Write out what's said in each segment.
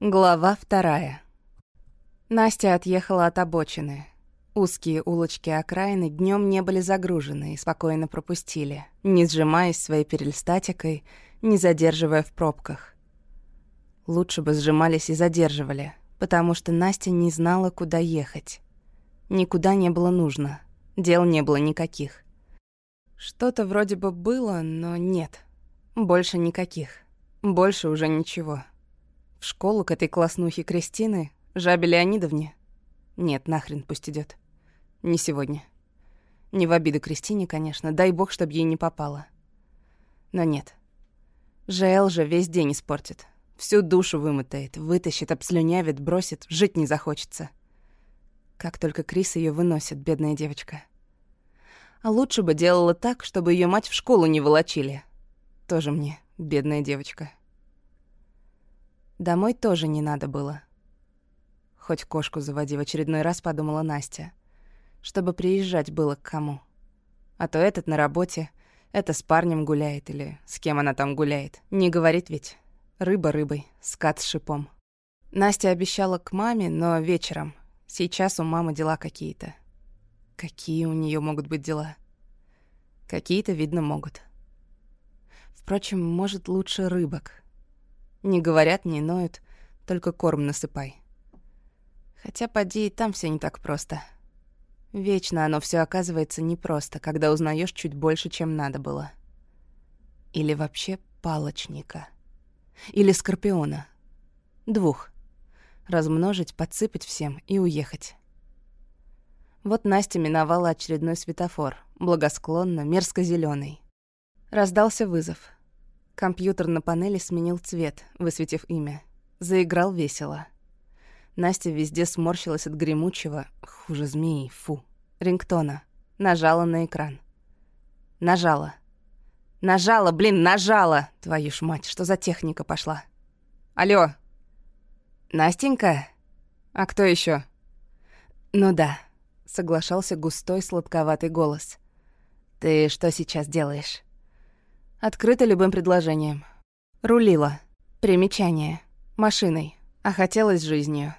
Глава вторая. Настя отъехала от обочины. Узкие улочки окраины днем не были загружены и спокойно пропустили, не сжимаясь своей перельстатикой, не задерживая в пробках. Лучше бы сжимались и задерживали, потому что Настя не знала, куда ехать. Никуда не было нужно, дел не было никаких. Что-то вроде бы было, но нет. Больше никаких. Больше уже ничего. В школу к этой класснухе Кристины, Жабе Леонидовне? Нет, нахрен пусть идет. Не сегодня. Не в обиду Кристине, конечно, дай бог, чтоб ей не попало. Но нет. ЖЛ же весь день испортит. Всю душу вымотает, вытащит, обслюнявит, бросит, жить не захочется. Как только Крис ее выносит, бедная девочка. А лучше бы делала так, чтобы ее мать в школу не волочили. Тоже мне, бедная девочка. Домой тоже не надо было. Хоть кошку заводи в очередной раз, подумала Настя. Чтобы приезжать было к кому. А то этот на работе, это с парнем гуляет или с кем она там гуляет. Не говорит ведь. Рыба рыбой, скат с шипом. Настя обещала к маме, но вечером. Сейчас у мамы дела какие-то. Какие у нее могут быть дела? Какие-то, видно, могут. Впрочем, может, лучше рыбок. Не говорят, не ноют, только корм насыпай. Хотя, поди, и там все не так просто. Вечно оно все оказывается непросто, когда узнаешь чуть больше, чем надо было. Или вообще палочника. Или скорпиона. Двух. Размножить, подсыпать всем и уехать. Вот Настя миновала очередной светофор, благосклонно, мерзко зеленый. Раздался вызов — Компьютер на панели сменил цвет, высветив имя. Заиграл весело. Настя везде сморщилась от гремучего, хуже змеи, фу, рингтона. Нажала на экран. Нажала. Нажала, блин, нажала! Твою ж мать, что за техника пошла? Алло. Настенька? А кто еще? Ну да, соглашался густой сладковатый голос. Ты что сейчас делаешь? Открыта любым предложением. Рулила. Примечание. Машиной. А хотелось жизнью.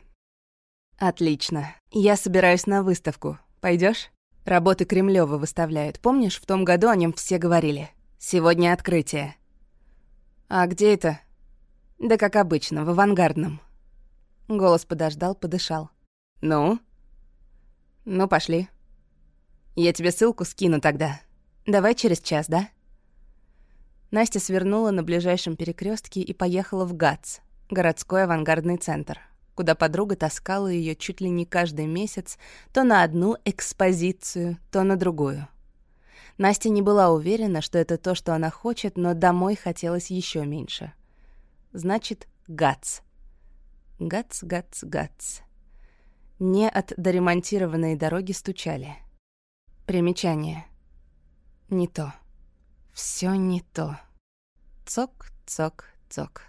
Отлично. Я собираюсь на выставку. Пойдешь? Работы Кремлёва выставляют. Помнишь, в том году о нем все говорили? Сегодня открытие. А где это? Да как обычно, в авангардном. Голос подождал, подышал. Ну? Ну, пошли. Я тебе ссылку скину тогда. Давай через час, да? Настя свернула на ближайшем перекрестке и поехала в ГАЦ, городской авангардный центр, куда подруга таскала ее чуть ли не каждый месяц то на одну экспозицию, то на другую. Настя не была уверена, что это то, что она хочет, но домой хотелось еще меньше. Значит, ГАЦ. ГАЦ, ГАЦ, ГАЦ. Не от доремонтированной дороги стучали. Примечание. Не то. Все не то. Цок, цок, цок.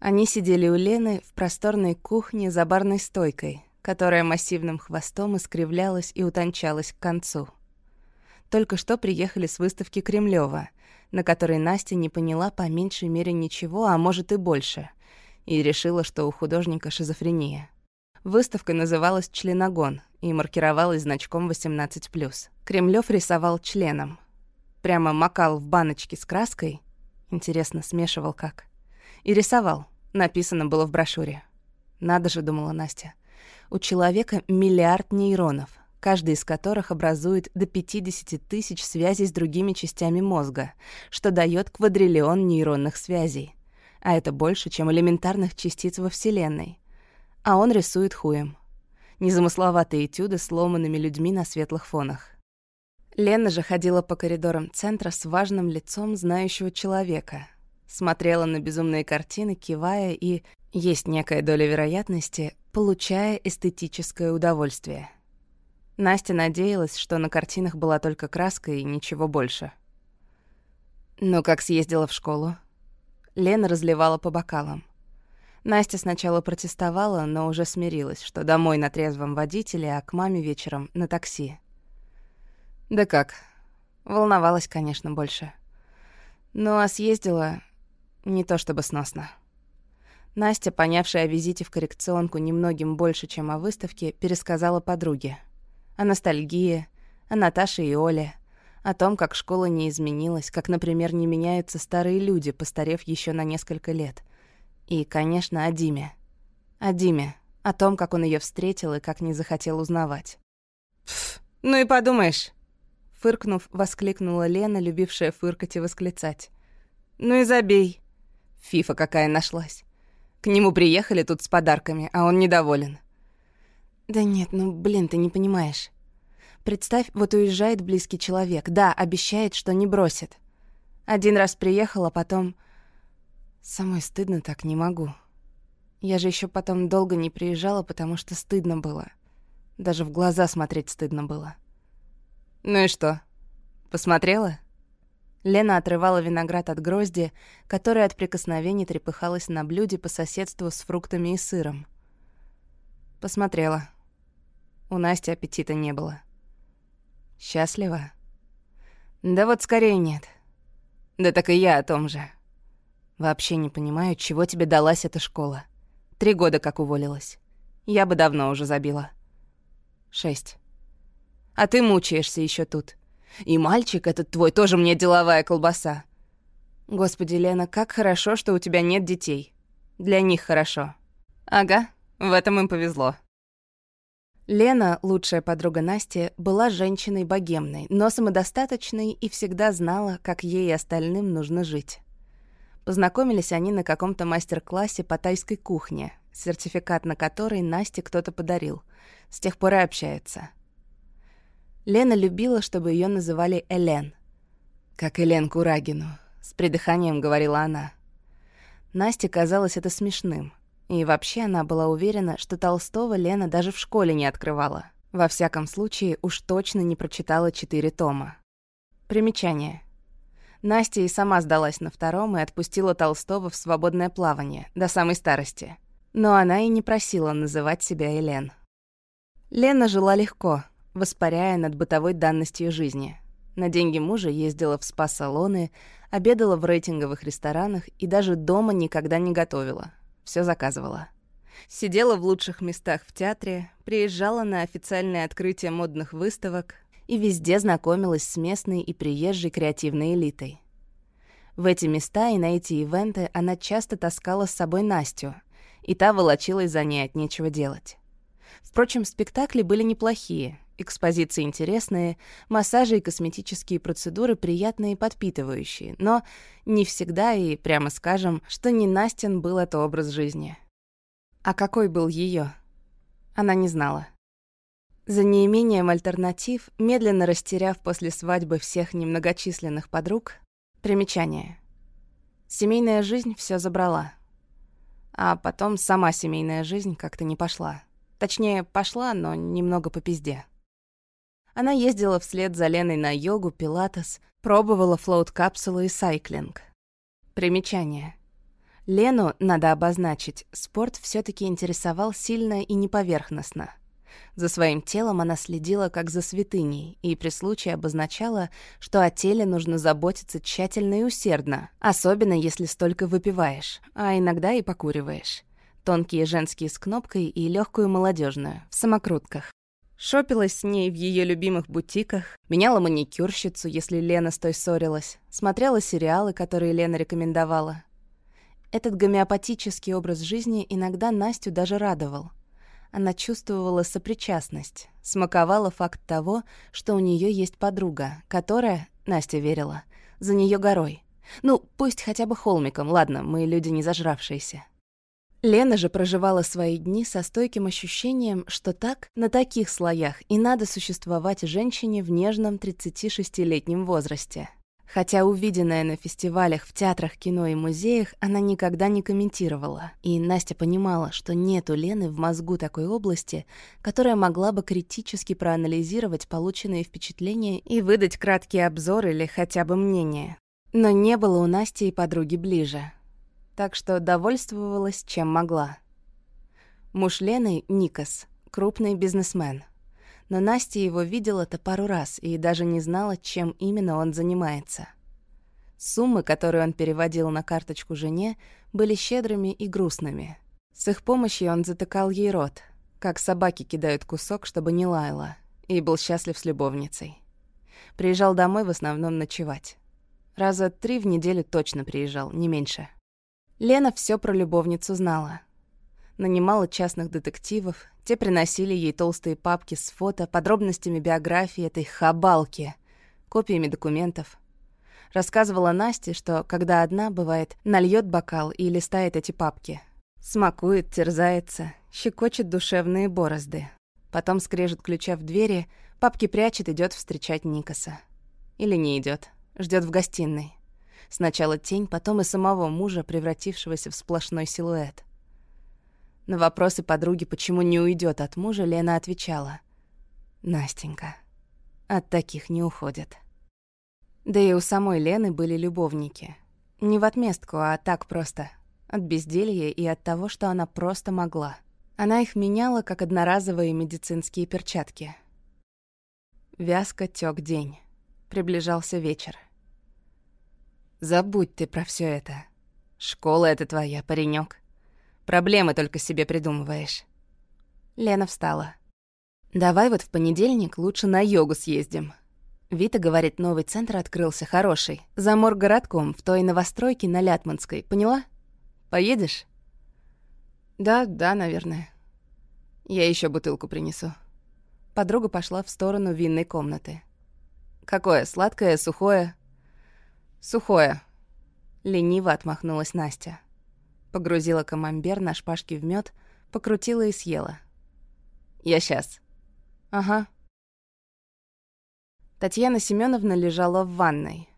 Они сидели у Лены в просторной кухне за барной стойкой, которая массивным хвостом искривлялась и утончалась к концу. Только что приехали с выставки Кремлева, на которой Настя не поняла по меньшей мере ничего, а может и больше, и решила, что у художника шизофрения. Выставка называлась «Членогон» и маркировалась значком 18+. Кремлёв рисовал членом — Прямо макал в баночке с краской. Интересно, смешивал как. И рисовал. Написано было в брошюре. Надо же, думала Настя. У человека миллиард нейронов, каждый из которых образует до 50 тысяч связей с другими частями мозга, что дает квадриллион нейронных связей. А это больше, чем элементарных частиц во Вселенной. А он рисует хуем. Незамысловатые этюды с ломанными людьми на светлых фонах. Лена же ходила по коридорам центра с важным лицом знающего человека. Смотрела на безумные картины, кивая и, есть некая доля вероятности, получая эстетическое удовольствие. Настя надеялась, что на картинах была только краска и ничего больше. Но как съездила в школу? Лена разливала по бокалам. Настя сначала протестовала, но уже смирилась, что домой на трезвом водителе, а к маме вечером на такси. Да как? Волновалась, конечно, больше. Ну а съездила не то чтобы сносно. Настя, понявшая о визите в коррекционку немногим больше, чем о выставке, пересказала подруге. О ностальгии, о Наташе и Оле, о том, как школа не изменилась, как, например, не меняются старые люди, постарев еще на несколько лет. И, конечно, о Диме. О Диме, о том, как он ее встретил и как не захотел узнавать. «Пф, ну и подумаешь!» Фыркнув, воскликнула Лена, любившая фыркать и восклицать. «Ну и забей!» Фифа какая нашлась. К нему приехали тут с подарками, а он недоволен. «Да нет, ну, блин, ты не понимаешь. Представь, вот уезжает близкий человек. Да, обещает, что не бросит. Один раз приехал, а потом... Самой стыдно так не могу. Я же еще потом долго не приезжала, потому что стыдно было. Даже в глаза смотреть стыдно было. «Ну и что? Посмотрела?» Лена отрывала виноград от грозди, которая от прикосновений трепыхалась на блюде по соседству с фруктами и сыром. Посмотрела. У Насти аппетита не было. Счастлива? Да вот скорее нет. Да так и я о том же. Вообще не понимаю, чего тебе далась эта школа. Три года как уволилась. Я бы давно уже забила. Шесть. А ты мучаешься еще тут. И мальчик этот твой тоже мне деловая колбаса. Господи, Лена, как хорошо, что у тебя нет детей. Для них хорошо. Ага, в этом им повезло. Лена, лучшая подруга Насти, была женщиной богемной, но самодостаточной и всегда знала, как ей и остальным нужно жить. Познакомились они на каком-то мастер-классе по тайской кухне, сертификат на который Насте кто-то подарил. С тех пор и общаются. Лена любила, чтобы ее называли Элен. «Как Элен Курагину», — с придыханием говорила она. Насте казалось это смешным. И вообще она была уверена, что Толстого Лена даже в школе не открывала. Во всяком случае, уж точно не прочитала четыре тома. Примечание. Настя и сама сдалась на втором и отпустила Толстого в свободное плавание, до самой старости. Но она и не просила называть себя Элен. Лена жила легко, воспаряя над бытовой данностью жизни. На деньги мужа ездила в спа-салоны, обедала в рейтинговых ресторанах и даже дома никогда не готовила. Все заказывала. Сидела в лучших местах в театре, приезжала на официальные открытия модных выставок и везде знакомилась с местной и приезжей креативной элитой. В эти места и на эти ивенты она часто таскала с собой Настю, и та волочилась за ней от нечего делать. Впрочем, спектакли были неплохие, Экспозиции интересные, массажи и косметические процедуры приятные и подпитывающие, но не всегда и, прямо скажем, что не Настин был это образ жизни. А какой был ее? Она не знала. За неимением альтернатив, медленно растеряв после свадьбы всех немногочисленных подруг, примечание. Семейная жизнь все забрала. А потом сама семейная жизнь как-то не пошла. Точнее, пошла, но немного по пизде. Она ездила вслед за Леной на йогу, пилатес, пробовала флоут-капсулы и сайклинг. Примечание. Лену, надо обозначить, спорт все таки интересовал сильно и неповерхностно. За своим телом она следила как за святыней и при случае обозначала, что о теле нужно заботиться тщательно и усердно, особенно если столько выпиваешь, а иногда и покуриваешь. Тонкие женские с кнопкой и легкую молодежную в самокрутках. Шопилась с ней в ее любимых бутиках, меняла маникюрщицу, если Лена с той ссорилась, смотрела сериалы, которые Лена рекомендовала. Этот гомеопатический образ жизни иногда Настю даже радовал. Она чувствовала сопричастность, смаковала факт того, что у нее есть подруга, которая, Настя верила, за нее горой. Ну, пусть хотя бы холмиком, ладно, мы люди не зажравшиеся. Лена же проживала свои дни со стойким ощущением, что так, на таких слоях, и надо существовать женщине в нежном 36-летнем возрасте. Хотя увиденное на фестивалях, в театрах, кино и музеях она никогда не комментировала. И Настя понимала, что нет у Лены в мозгу такой области, которая могла бы критически проанализировать полученные впечатления и выдать краткий обзор или хотя бы мнение. Но не было у Насти и подруги ближе так что довольствовалась, чем могла. Муж Лены — Никас, крупный бизнесмен. Но Настя его видела-то пару раз и даже не знала, чем именно он занимается. Суммы, которые он переводил на карточку жене, были щедрыми и грустными. С их помощью он затыкал ей рот, как собаки кидают кусок, чтобы не лаяла, и был счастлив с любовницей. Приезжал домой в основном ночевать. Раза три в неделю точно приезжал, не меньше. Лена все про любовницу знала. Нанимала частных детективов, те приносили ей толстые папки с фото, подробностями биографии этой хабалки, копиями документов. Рассказывала Насте, что, когда одна, бывает, нальет бокал и листает эти папки. Смакует, терзается, щекочет душевные борозды. Потом скрежет ключа в двери, папки прячет, идет встречать Никаса. Или не идет, ждет в гостиной. Сначала тень, потом и самого мужа, превратившегося в сплошной силуэт. На вопросы подруги, почему не уйдет от мужа, Лена отвечала. «Настенька, от таких не уходят». Да и у самой Лены были любовники. Не в отместку, а так просто. От безделья и от того, что она просто могла. Она их меняла, как одноразовые медицинские перчатки. Вязко тёк день. Приближался вечер. Забудь ты про все это. Школа это твоя, паренек. Проблемы только себе придумываешь. Лена встала. Давай вот в понедельник лучше на йогу съездим. Вита говорит, новый центр открылся, хороший. За моргородком, в той новостройке на Лятманской, поняла? Поедешь? Да, да, наверное. Я еще бутылку принесу. Подруга пошла в сторону винной комнаты. Какое, сладкое, сухое? «Сухое». Лениво отмахнулась Настя. Погрузила камамбер на шпажки в мед, покрутила и съела. «Я сейчас». «Ага». Татьяна Семеновна лежала в ванной.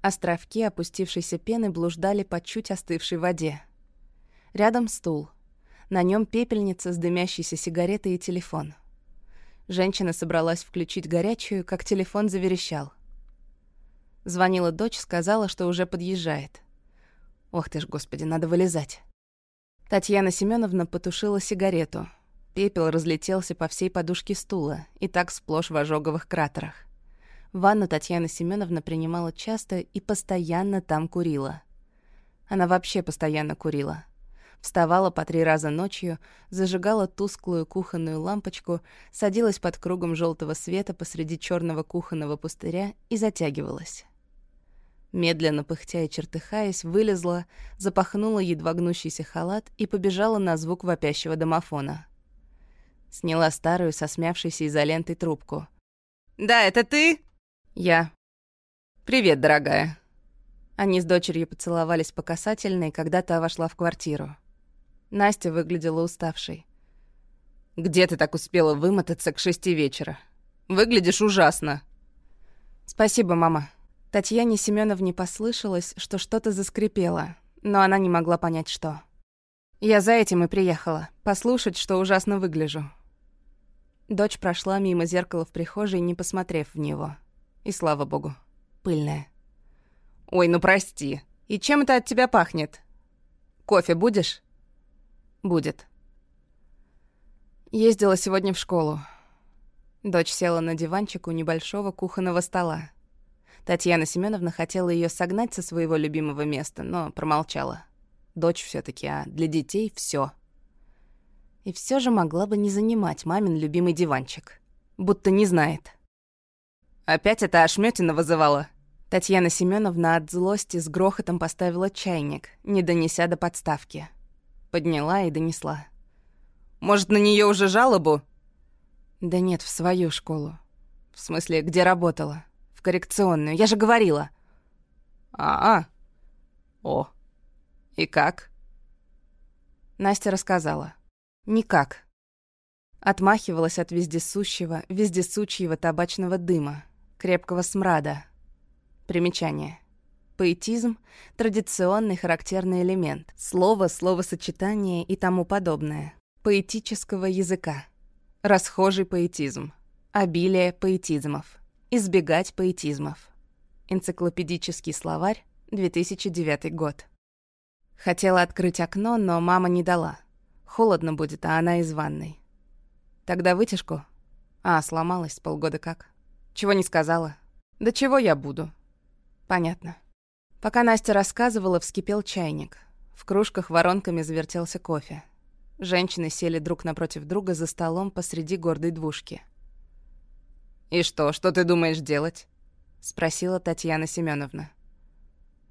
Островки опустившейся пены блуждали по чуть остывшей воде. Рядом стул. На нем пепельница с дымящейся сигаретой и телефон. Женщина собралась включить горячую, как телефон заверещал. Звонила дочь, сказала, что уже подъезжает. Ох ты ж, господи, надо вылезать. Татьяна Семеновна потушила сигарету. Пепел разлетелся по всей подушке стула, и так сплошь в ожоговых кратерах. Ванну Татьяна Семеновна принимала часто и постоянно там курила. Она вообще постоянно курила. Вставала по три раза ночью, зажигала тусклую кухонную лампочку, садилась под кругом желтого света посреди черного кухонного пустыря и затягивалась. Медленно пыхтя и чертыхаясь, вылезла, запахнула едва гнущийся халат и побежала на звук вопящего домофона. Сняла старую, сосмявшейся изолентой трубку. «Да, это ты?» «Я». «Привет, дорогая». Они с дочерью поцеловались по касательной, когда та вошла в квартиру. Настя выглядела уставшей. «Где ты так успела вымотаться к шести вечера? Выглядишь ужасно». «Спасибо, мама», Татьяне Семеновне послышалось, что что-то заскрипело, но она не могла понять, что. «Я за этим и приехала. Послушать, что ужасно выгляжу». Дочь прошла мимо зеркала в прихожей, не посмотрев в него. И слава богу, пыльная. «Ой, ну прости. И чем это от тебя пахнет? Кофе будешь?» «Будет». Ездила сегодня в школу. Дочь села на диванчик у небольшого кухонного стола. Татьяна Семеновна хотела ее согнать со своего любимого места, но промолчала. Дочь все таки а для детей все. И все же могла бы не занимать мамин любимый диванчик. Будто не знает. Опять это Ашмётина вызывала. Татьяна Семеновна от злости с грохотом поставила чайник, не донеся до подставки. Подняла и донесла. «Может, на нее уже жалобу?» «Да нет, в свою школу. В смысле, где работала коррекционную. Я же говорила». «А-а. О. И как?» Настя рассказала. «Никак». Отмахивалась от вездесущего, вездесучьего табачного дыма, крепкого смрада. Примечание. Поэтизм — традиционный характерный элемент. Слово, словосочетание и тому подобное. Поэтического языка. Расхожий поэтизм. Обилие поэтизмов. Избегать поэтизмов. Энциклопедический словарь, 2009 год. Хотела открыть окно, но мама не дала. Холодно будет, а она из ванной. Тогда вытяжку? А, сломалась полгода как. Чего не сказала? Да чего я буду? Понятно. Пока Настя рассказывала, вскипел чайник. В кружках воронками завертелся кофе. Женщины сели друг напротив друга за столом посреди гордой двушки. «И что, что ты думаешь делать?» — спросила Татьяна Семеновна.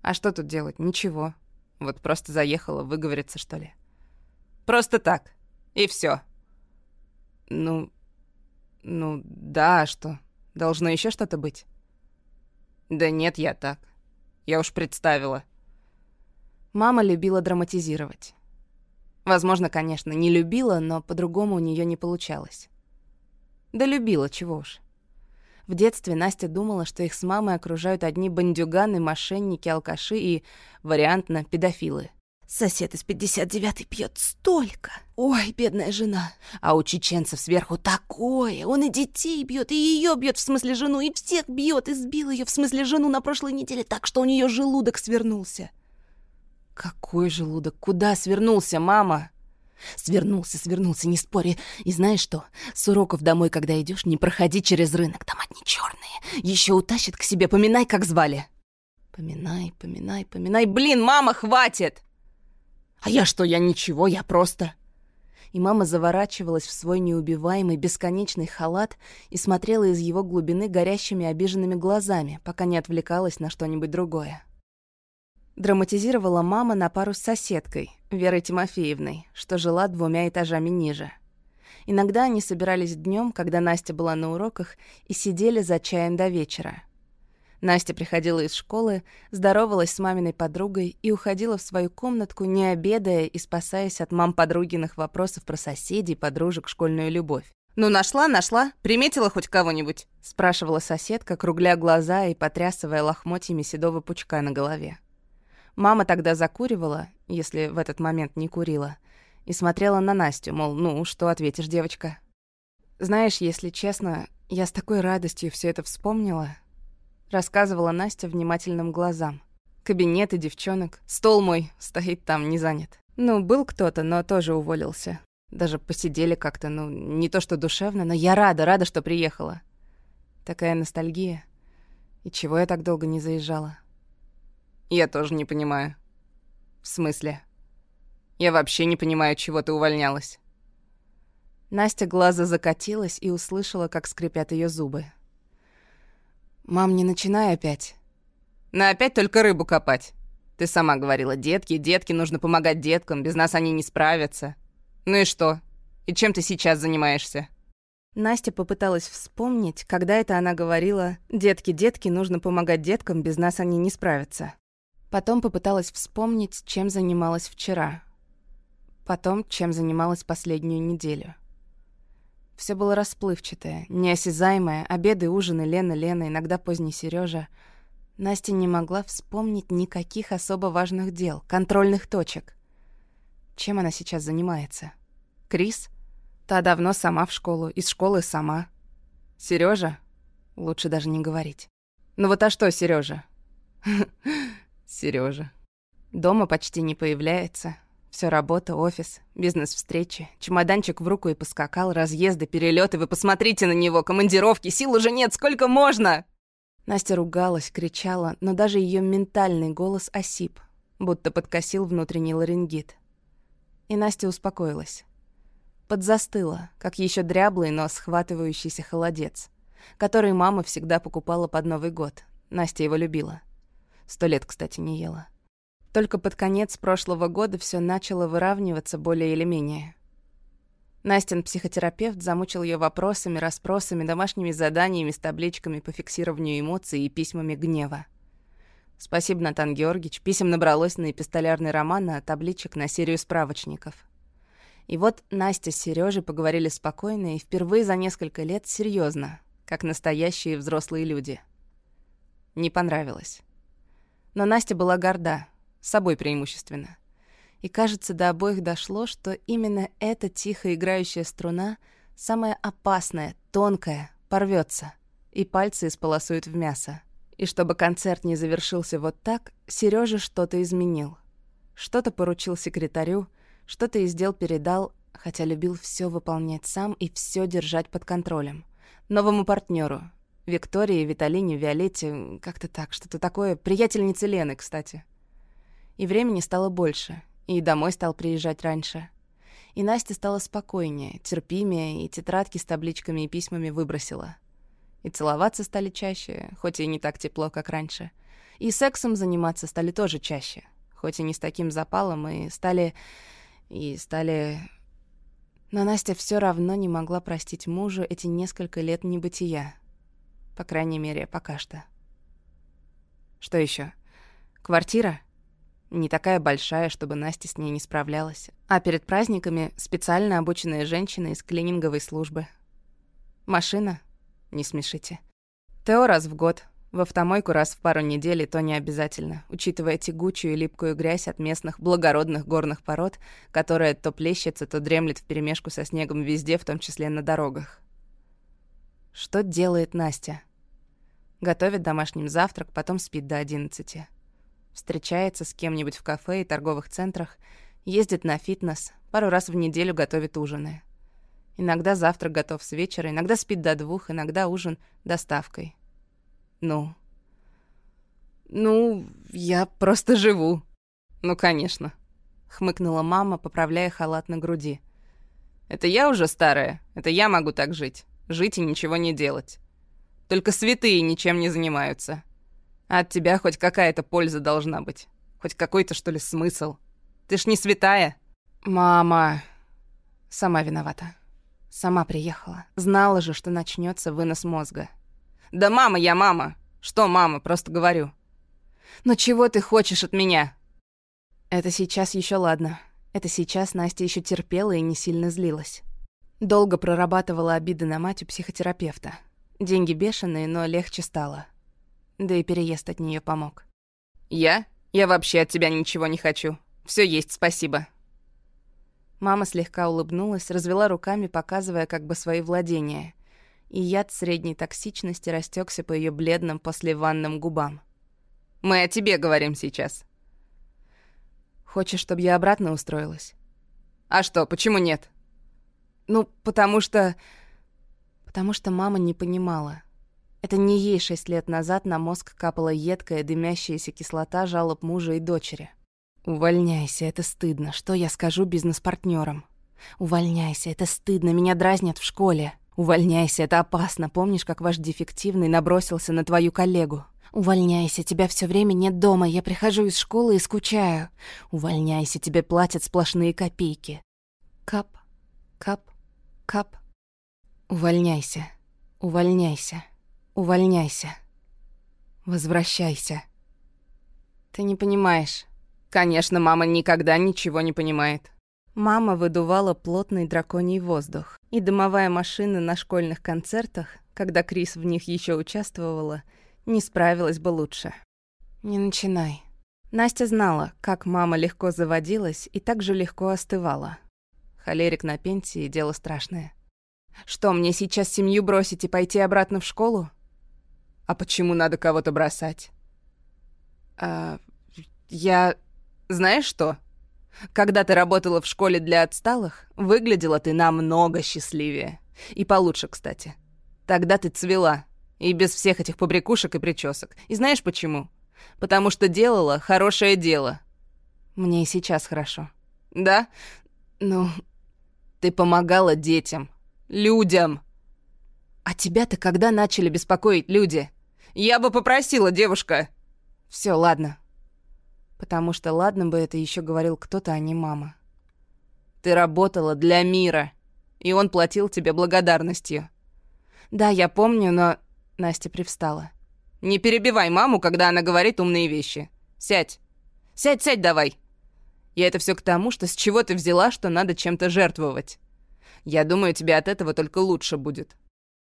«А что тут делать? Ничего. Вот просто заехала выговориться, что ли?» «Просто так. И все. «Ну... ну, да, а что? Должно еще что-то быть?» «Да нет, я так. Я уж представила». Мама любила драматизировать. Возможно, конечно, не любила, но по-другому у нее не получалось. Да любила, чего уж. В детстве Настя думала, что их с мамой окружают одни бандюганы, мошенники, алкаши и, вариантно, педофилы. Сосед из 59-й пьет столько. Ой, бедная жена. А у чеченцев сверху такое. Он и детей бьет, и ее бьет, в смысле жену, и всех бьет, и сбил ее, в смысле жену, на прошлой неделе так, что у нее желудок свернулся. Какой желудок? Куда свернулся, мама? Свернулся, свернулся, не спори. И знаешь что? С уроков домой, когда идешь, не проходи через рынок, там одни черные. Еще утащит к себе, поминай, как звали. Поминай, поминай, поминай. Блин, мама, хватит! А я что, я ничего, я просто... И мама заворачивалась в свой неубиваемый бесконечный халат и смотрела из его глубины горящими обиженными глазами, пока не отвлекалась на что-нибудь другое. Драматизировала мама на пару с соседкой, Верой Тимофеевной, что жила двумя этажами ниже. Иногда они собирались днем, когда Настя была на уроках, и сидели за чаем до вечера. Настя приходила из школы, здоровалась с маминой подругой и уходила в свою комнатку, не обедая и спасаясь от мам подругиных вопросов про соседей, подружек, школьную любовь. «Ну, нашла, нашла? Приметила хоть кого-нибудь?» — спрашивала соседка, кругля глаза и потрясывая лохмотьями седого пучка на голове. Мама тогда закуривала, если в этот момент не курила, и смотрела на Настю, мол, ну, что ответишь, девочка? Знаешь, если честно, я с такой радостью все это вспомнила, рассказывала Настя внимательным глазам. Кабинет и девчонок, стол мой стоит там, не занят. Ну, был кто-то, но тоже уволился. Даже посидели как-то, ну, не то что душевно, но я рада, рада, что приехала. Такая ностальгия. И чего я так долго не заезжала? Я тоже не понимаю. В смысле? Я вообще не понимаю, чего ты увольнялась. Настя глаза закатилась и услышала, как скрипят ее зубы. «Мам, не начинай опять». «На опять только рыбу копать. Ты сама говорила, детки, детки, нужно помогать деткам, без нас они не справятся. Ну и что? И чем ты сейчас занимаешься?» Настя попыталась вспомнить, когда это она говорила «Детки, детки, нужно помогать деткам, без нас они не справятся». Потом попыталась вспомнить, чем занималась вчера. Потом, чем занималась последнюю неделю. Все было расплывчатое, неосязаемое, обеды, ужины, Лена, Лена, иногда поздний Сережа. Настя не могла вспомнить никаких особо важных дел, контрольных точек. Чем она сейчас занимается? Крис? Та давно сама в школу, из школы сама. Сережа? Лучше даже не говорить. Ну вот а что, Сережа? Сережа. Дома почти не появляется. Все работа, офис, бизнес-встречи. Чемоданчик в руку и поскакал, разъезды, перелеты. Вы посмотрите на него, командировки, сил уже нет, сколько можно? Настя ругалась, кричала, но даже ее ментальный голос осип, будто подкосил внутренний ларингит. И Настя успокоилась. Подзастыла, как еще дряблый, но схватывающийся холодец, который мама всегда покупала под Новый год. Настя его любила. Сто лет, кстати, не ела. Только под конец прошлого года все начало выравниваться более или менее. Настин психотерапевт замучил ее вопросами, расспросами, домашними заданиями с табличками по фиксированию эмоций и письмами гнева. Спасибо, Натан Георгиевич. Писем набралось на эпистолярный роман, а табличек на серию справочников. И вот Настя с Сережей поговорили спокойно и впервые за несколько лет серьезно, как настоящие взрослые люди. Не понравилось. Но Настя была горда, собой преимущественно. И, кажется, до обоих дошло, что именно эта тихо играющая струна, самая опасная, тонкая, порвется, и пальцы исполосуют в мясо. И чтобы концерт не завершился вот так, Сережа что-то изменил. Что-то поручил секретарю, что-то из дел передал, хотя любил все выполнять сам и все держать под контролем. Новому партнеру, Виктории, Виталине, Виолетте, как-то так, что-то такое. Приятельницы Лены, кстати. И времени стало больше. И домой стал приезжать раньше. И Настя стала спокойнее, терпимее, и тетрадки с табличками и письмами выбросила. И целоваться стали чаще, хоть и не так тепло, как раньше. И сексом заниматься стали тоже чаще, хоть и не с таким запалом, и стали... и стали... Но Настя все равно не могла простить мужу эти несколько лет небытия. По крайней мере, пока что. Что еще? Квартира? Не такая большая, чтобы Настя с ней не справлялась. А перед праздниками специально обученная женщина из клининговой службы. Машина? Не смешите. Тео раз в год. В автомойку раз в пару недель, и то не обязательно, учитывая тягучую и липкую грязь от местных благородных горных пород, которая то плещется, то дремлет вперемешку со снегом везде, в том числе на дорогах. Что делает Настя? Готовит домашний завтрак, потом спит до одиннадцати. Встречается с кем-нибудь в кафе и торговых центрах, ездит на фитнес, пару раз в неделю готовит ужины. Иногда завтрак готов с вечера, иногда спит до двух, иногда ужин доставкой. Ну? Ну, я просто живу. Ну, конечно. Хмыкнула мама, поправляя халат на груди. Это я уже старая, это я могу так жить. Жить и ничего не делать. Только святые ничем не занимаются. А от тебя хоть какая-то польза должна быть. Хоть какой-то, что ли, смысл. Ты ж не святая. Мама... Сама виновата. Сама приехала. Знала же, что начнется вынос мозга. Да мама я мама. Что мама, просто говорю. Но чего ты хочешь от меня? Это сейчас еще ладно. Это сейчас Настя еще терпела и не сильно злилась. Долго прорабатывала обиды на мать у психотерапевта. Деньги бешеные, но легче стало. Да и переезд от нее помог. «Я? Я вообще от тебя ничего не хочу. Все есть, спасибо». Мама слегка улыбнулась, развела руками, показывая как бы свои владения. И яд средней токсичности растекся по ее бледным послеванным губам. «Мы о тебе говорим сейчас». «Хочешь, чтобы я обратно устроилась?» «А что, почему нет?» «Ну, потому что...» Потому что мама не понимала. Это не ей шесть лет назад на мозг капала едкая, дымящаяся кислота жалоб мужа и дочери. «Увольняйся, это стыдно. Что я скажу бизнес-партнерам? Увольняйся, это стыдно, меня дразнят в школе. Увольняйся, это опасно. Помнишь, как ваш дефективный набросился на твою коллегу? Увольняйся, тебя все время нет дома, я прихожу из школы и скучаю. Увольняйся, тебе платят сплошные копейки. Кап, кап, кап. Увольняйся, увольняйся, увольняйся. Возвращайся. Ты не понимаешь. Конечно, мама никогда ничего не понимает. Мама выдувала плотный драконий воздух, и дымовая машина на школьных концертах, когда Крис в них еще участвовала, не справилась бы лучше. Не начинай. Настя знала, как мама легко заводилась и так же легко остывала. Холерик на пенсии — дело страшное. Что, мне сейчас семью бросить и пойти обратно в школу? А почему надо кого-то бросать? А, я... Знаешь что? Когда ты работала в школе для отсталых, выглядела ты намного счастливее. И получше, кстати. Тогда ты цвела. И без всех этих побрякушек и причесок. И знаешь почему? Потому что делала хорошее дело. Мне и сейчас хорошо. Да? Ну, ты помогала детям. Людям. А тебя-то когда начали беспокоить люди? Я бы попросила, девушка. Все, ладно. Потому что ладно бы это еще говорил кто-то, а не мама. Ты работала для мира, и он платил тебе благодарностью. Да, я помню, но... Настя привстала. Не перебивай маму, когда она говорит умные вещи. Сядь. Сядь, сядь давай. Я это все к тому, что с чего ты взяла, что надо чем-то жертвовать. Я думаю, тебе от этого только лучше будет».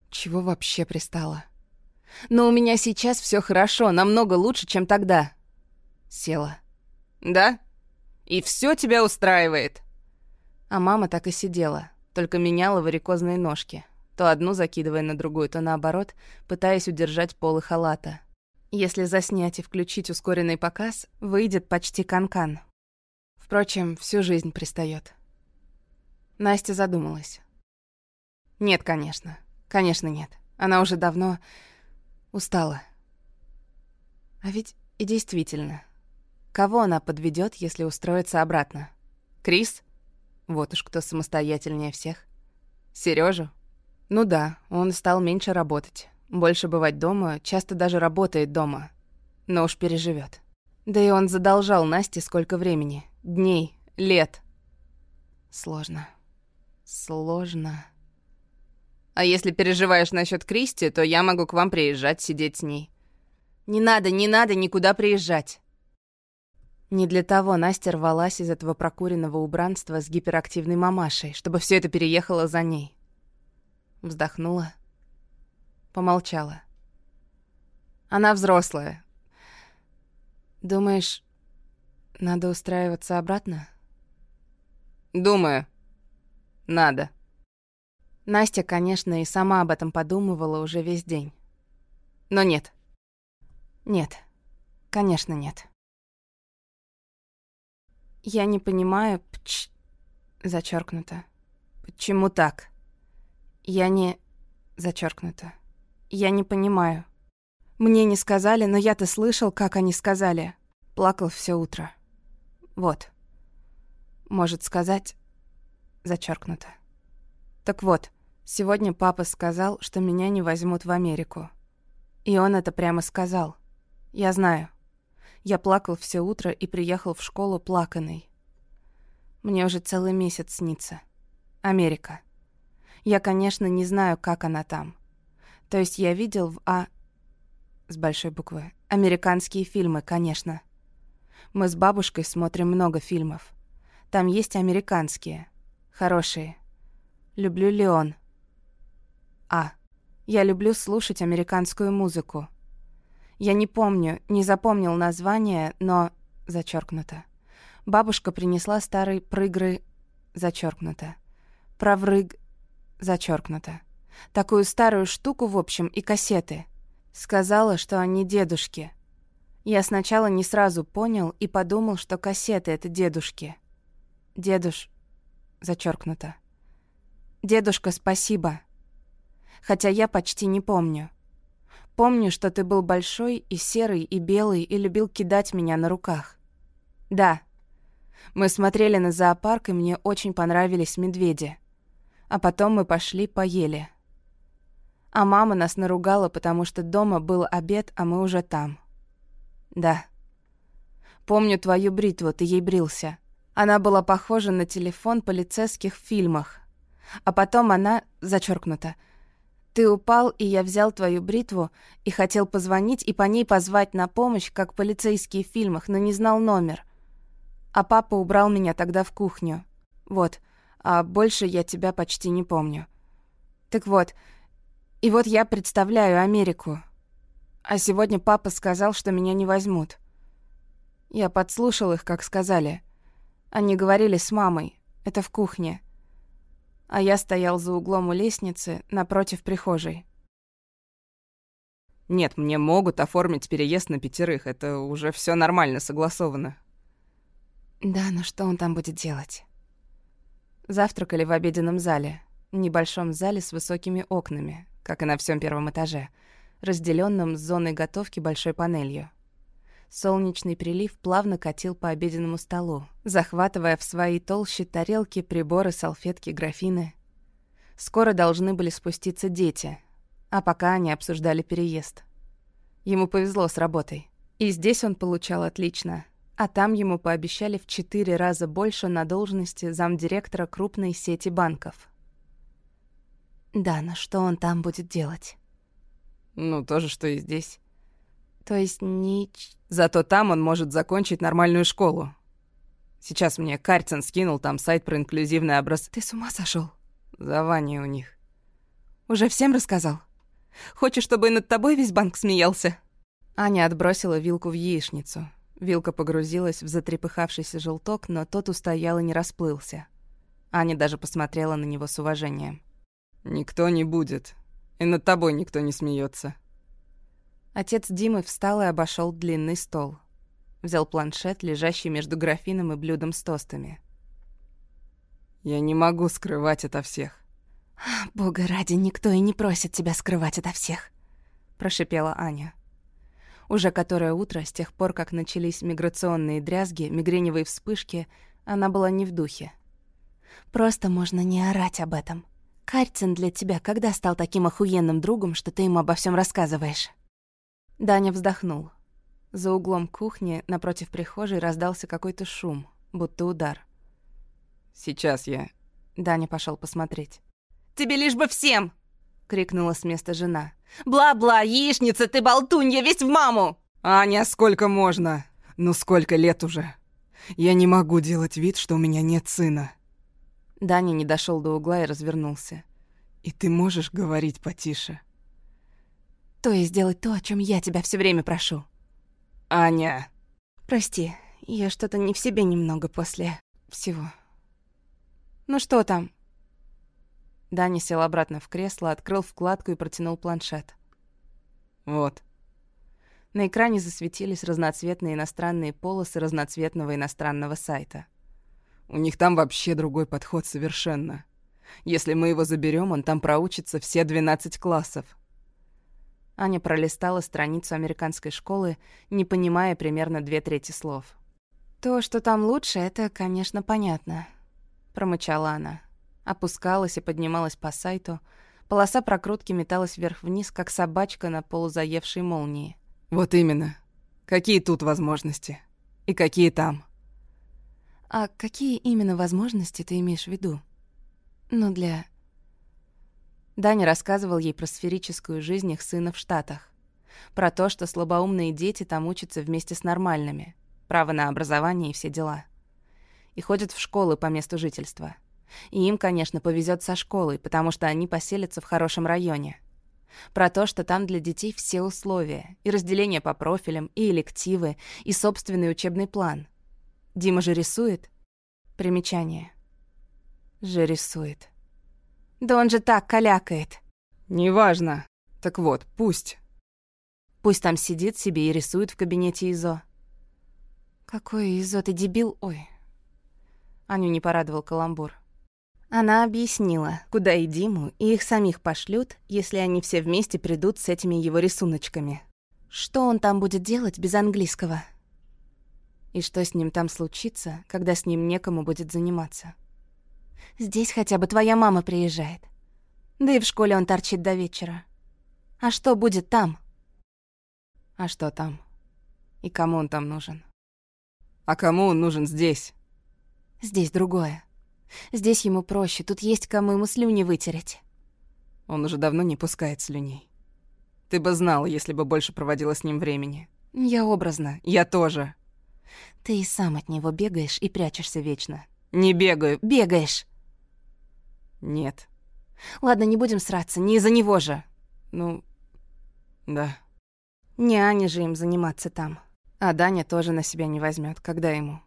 «Чего вообще пристала?» «Но у меня сейчас все хорошо, намного лучше, чем тогда». Села. «Да? И все тебя устраивает?» А мама так и сидела, только меняла варикозные ножки, то одну закидывая на другую, то наоборот, пытаясь удержать полы халата. Если заснять и включить ускоренный показ, выйдет почти канкан. -кан. Впрочем, всю жизнь пристает. Настя задумалась. Нет, конечно. Конечно, нет. Она уже давно устала. А ведь и действительно, Кого она подведет, если устроится обратно? Крис? Вот уж кто самостоятельнее всех. Сережу? Ну да, он стал меньше работать. Больше бывать дома, часто даже работает дома. Но уж переживет. Да и он задолжал Насте сколько времени. Дней, лет. Сложно. Сложно. А если переживаешь насчет Кристи, то я могу к вам приезжать, сидеть с ней. Не надо, не надо никуда приезжать. Не для того Настя рвалась из этого прокуренного убранства с гиперактивной мамашей, чтобы все это переехало за ней. Вздохнула. Помолчала. Она взрослая. Думаешь, надо устраиваться обратно? Думаю. Надо. Настя, конечно, и сама об этом подумывала уже весь день. Но нет. Нет. Конечно, нет. Я не понимаю, пч... Зачеркнуто. Почему так? Я не... Зачеркнуто. Я не понимаю. Мне не сказали, но я-то слышал, как они сказали. Плакал все утро. Вот. Может сказать... Зачеркнуто. Так вот, сегодня папа сказал, что меня не возьмут в Америку. И он это прямо сказал. Я знаю. Я плакал все утро и приехал в школу плаканный. Мне уже целый месяц снится. Америка. Я, конечно, не знаю, как она там. То есть я видел в А... С большой буквы. Американские фильмы, конечно. Мы с бабушкой смотрим много фильмов. Там есть американские. Хорошие. Люблю Леон. А. Я люблю слушать американскую музыку. Я не помню, не запомнил название, но... Зачеркнуто. Бабушка принесла старый прыгры... Зачеркнуто. Проврыг... Зачеркнуто. Такую старую штуку, в общем, и кассеты. Сказала, что они дедушки. Я сначала не сразу понял и подумал, что кассеты — это дедушки. Дедуш... Зачеркнуто. Дедушка, спасибо. Хотя я почти не помню. Помню, что ты был большой и серый, и белый, и любил кидать меня на руках. Да. Мы смотрели на зоопарк, и мне очень понравились медведи. А потом мы пошли поели. А мама нас наругала, потому что дома был обед, а мы уже там. Да. Помню твою бритву, ты ей брился. Она была похожа на телефон полицейских в фильмах. А потом она, зачеркнута, ты упал, и я взял твою бритву и хотел позвонить и по ней позвать на помощь, как полицейские в фильмах, но не знал номер. А папа убрал меня тогда в кухню. Вот. А больше я тебя почти не помню. Так вот. И вот я представляю Америку. А сегодня папа сказал, что меня не возьмут. Я подслушал их, как сказали. Они говорили с мамой. Это в кухне а я стоял за углом у лестницы напротив прихожей. «Нет, мне могут оформить переезд на пятерых, это уже все нормально согласовано». «Да, но что он там будет делать?» Завтракали в обеденном зале, небольшом зале с высокими окнами, как и на всем первом этаже, разделенном с зоной готовки большой панелью. Солнечный прилив плавно катил по обеденному столу, захватывая в свои толщи тарелки, приборы, салфетки, графины. Скоро должны были спуститься дети, а пока они обсуждали переезд. Ему повезло с работой. И здесь он получал отлично, а там ему пообещали в четыре раза больше на должности замдиректора крупной сети банков. Да, но что он там будет делать? Ну, то же, что и здесь. То есть нич... Зато там он может закончить нормальную школу. Сейчас мне Картин скинул там сайт про инклюзивный образ... Ты с ума сошел? Завание у них. Уже всем рассказал? Хочешь, чтобы и над тобой весь банк смеялся? Аня отбросила вилку в яичницу. Вилка погрузилась в затрепыхавшийся желток, но тот устоял и не расплылся. Аня даже посмотрела на него с уважением. «Никто не будет. И над тобой никто не смеется. Отец Димы встал и обошел длинный стол. Взял планшет, лежащий между графином и блюдом с тостами. «Я не могу скрывать это всех». «Бога ради, никто и не просит тебя скрывать это всех», — прошипела Аня. Уже которое утро, с тех пор, как начались миграционные дрязги, мигреневые вспышки, она была не в духе. «Просто можно не орать об этом. Карцин для тебя когда стал таким охуенным другом, что ты ему обо всем рассказываешь?» Даня вздохнул. За углом кухни, напротив прихожей, раздался какой-то шум, будто удар. «Сейчас я...» Даня пошел посмотреть. «Тебе лишь бы всем!» — крикнула с места жена. «Бла-бла, яичница, ты болтунья, весь в маму!» «Аня, сколько можно? Ну сколько лет уже? Я не могу делать вид, что у меня нет сына». Даня не дошел до угла и развернулся. «И ты можешь говорить потише?» «То есть сделать то, о чем я тебя все время прошу». «Аня!» «Прости, я что-то не в себе немного после всего». «Ну что там?» Даня сел обратно в кресло, открыл вкладку и протянул планшет. «Вот». На экране засветились разноцветные иностранные полосы разноцветного иностранного сайта. «У них там вообще другой подход совершенно. Если мы его заберем, он там проучится все 12 классов». Аня пролистала страницу американской школы, не понимая примерно две трети слов. «То, что там лучше, это, конечно, понятно», — промычала она опускалась и поднималась по сайту. Полоса прокрутки металась вверх-вниз, как собачка на полузаевшей молнии. «Вот именно. Какие тут возможности? И какие там?» «А какие именно возможности ты имеешь в виду? Ну, для...» Даня рассказывал ей про сферическую жизнь их сына в Штатах. Про то, что слабоумные дети там учатся вместе с нормальными. Право на образование и все дела. И ходят в школы по месту жительства. И им, конечно, повезет со школой, потому что они поселятся в хорошем районе. Про то, что там для детей все условия, и разделение по профилям, и элективы, и собственный учебный план. Дима же рисует. Примечание. Же рисует. Да он же так калякает. Неважно. Так вот, пусть. Пусть там сидит себе и рисует в кабинете ИЗО. Какой ИЗО, ты дебил? Ой. Аню не порадовал каламбур. Она объяснила, куда и Диму, и их самих пошлют, если они все вместе придут с этими его рисуночками. Что он там будет делать без английского? И что с ним там случится, когда с ним некому будет заниматься? Здесь хотя бы твоя мама приезжает. Да и в школе он торчит до вечера. А что будет там? А что там? И кому он там нужен? А кому он нужен здесь? Здесь другое. Здесь ему проще, тут есть кому ему слюни вытереть. Он уже давно не пускает слюней. Ты бы знала, если бы больше проводила с ним времени. Я образно. Я тоже. Ты и сам от него бегаешь и прячешься вечно. Не бегаю. Бегаешь. Нет. Ладно, не будем сраться, не из-за него же. Ну, да. Не Ане же им заниматься там. А Даня тоже на себя не возьмет, когда ему.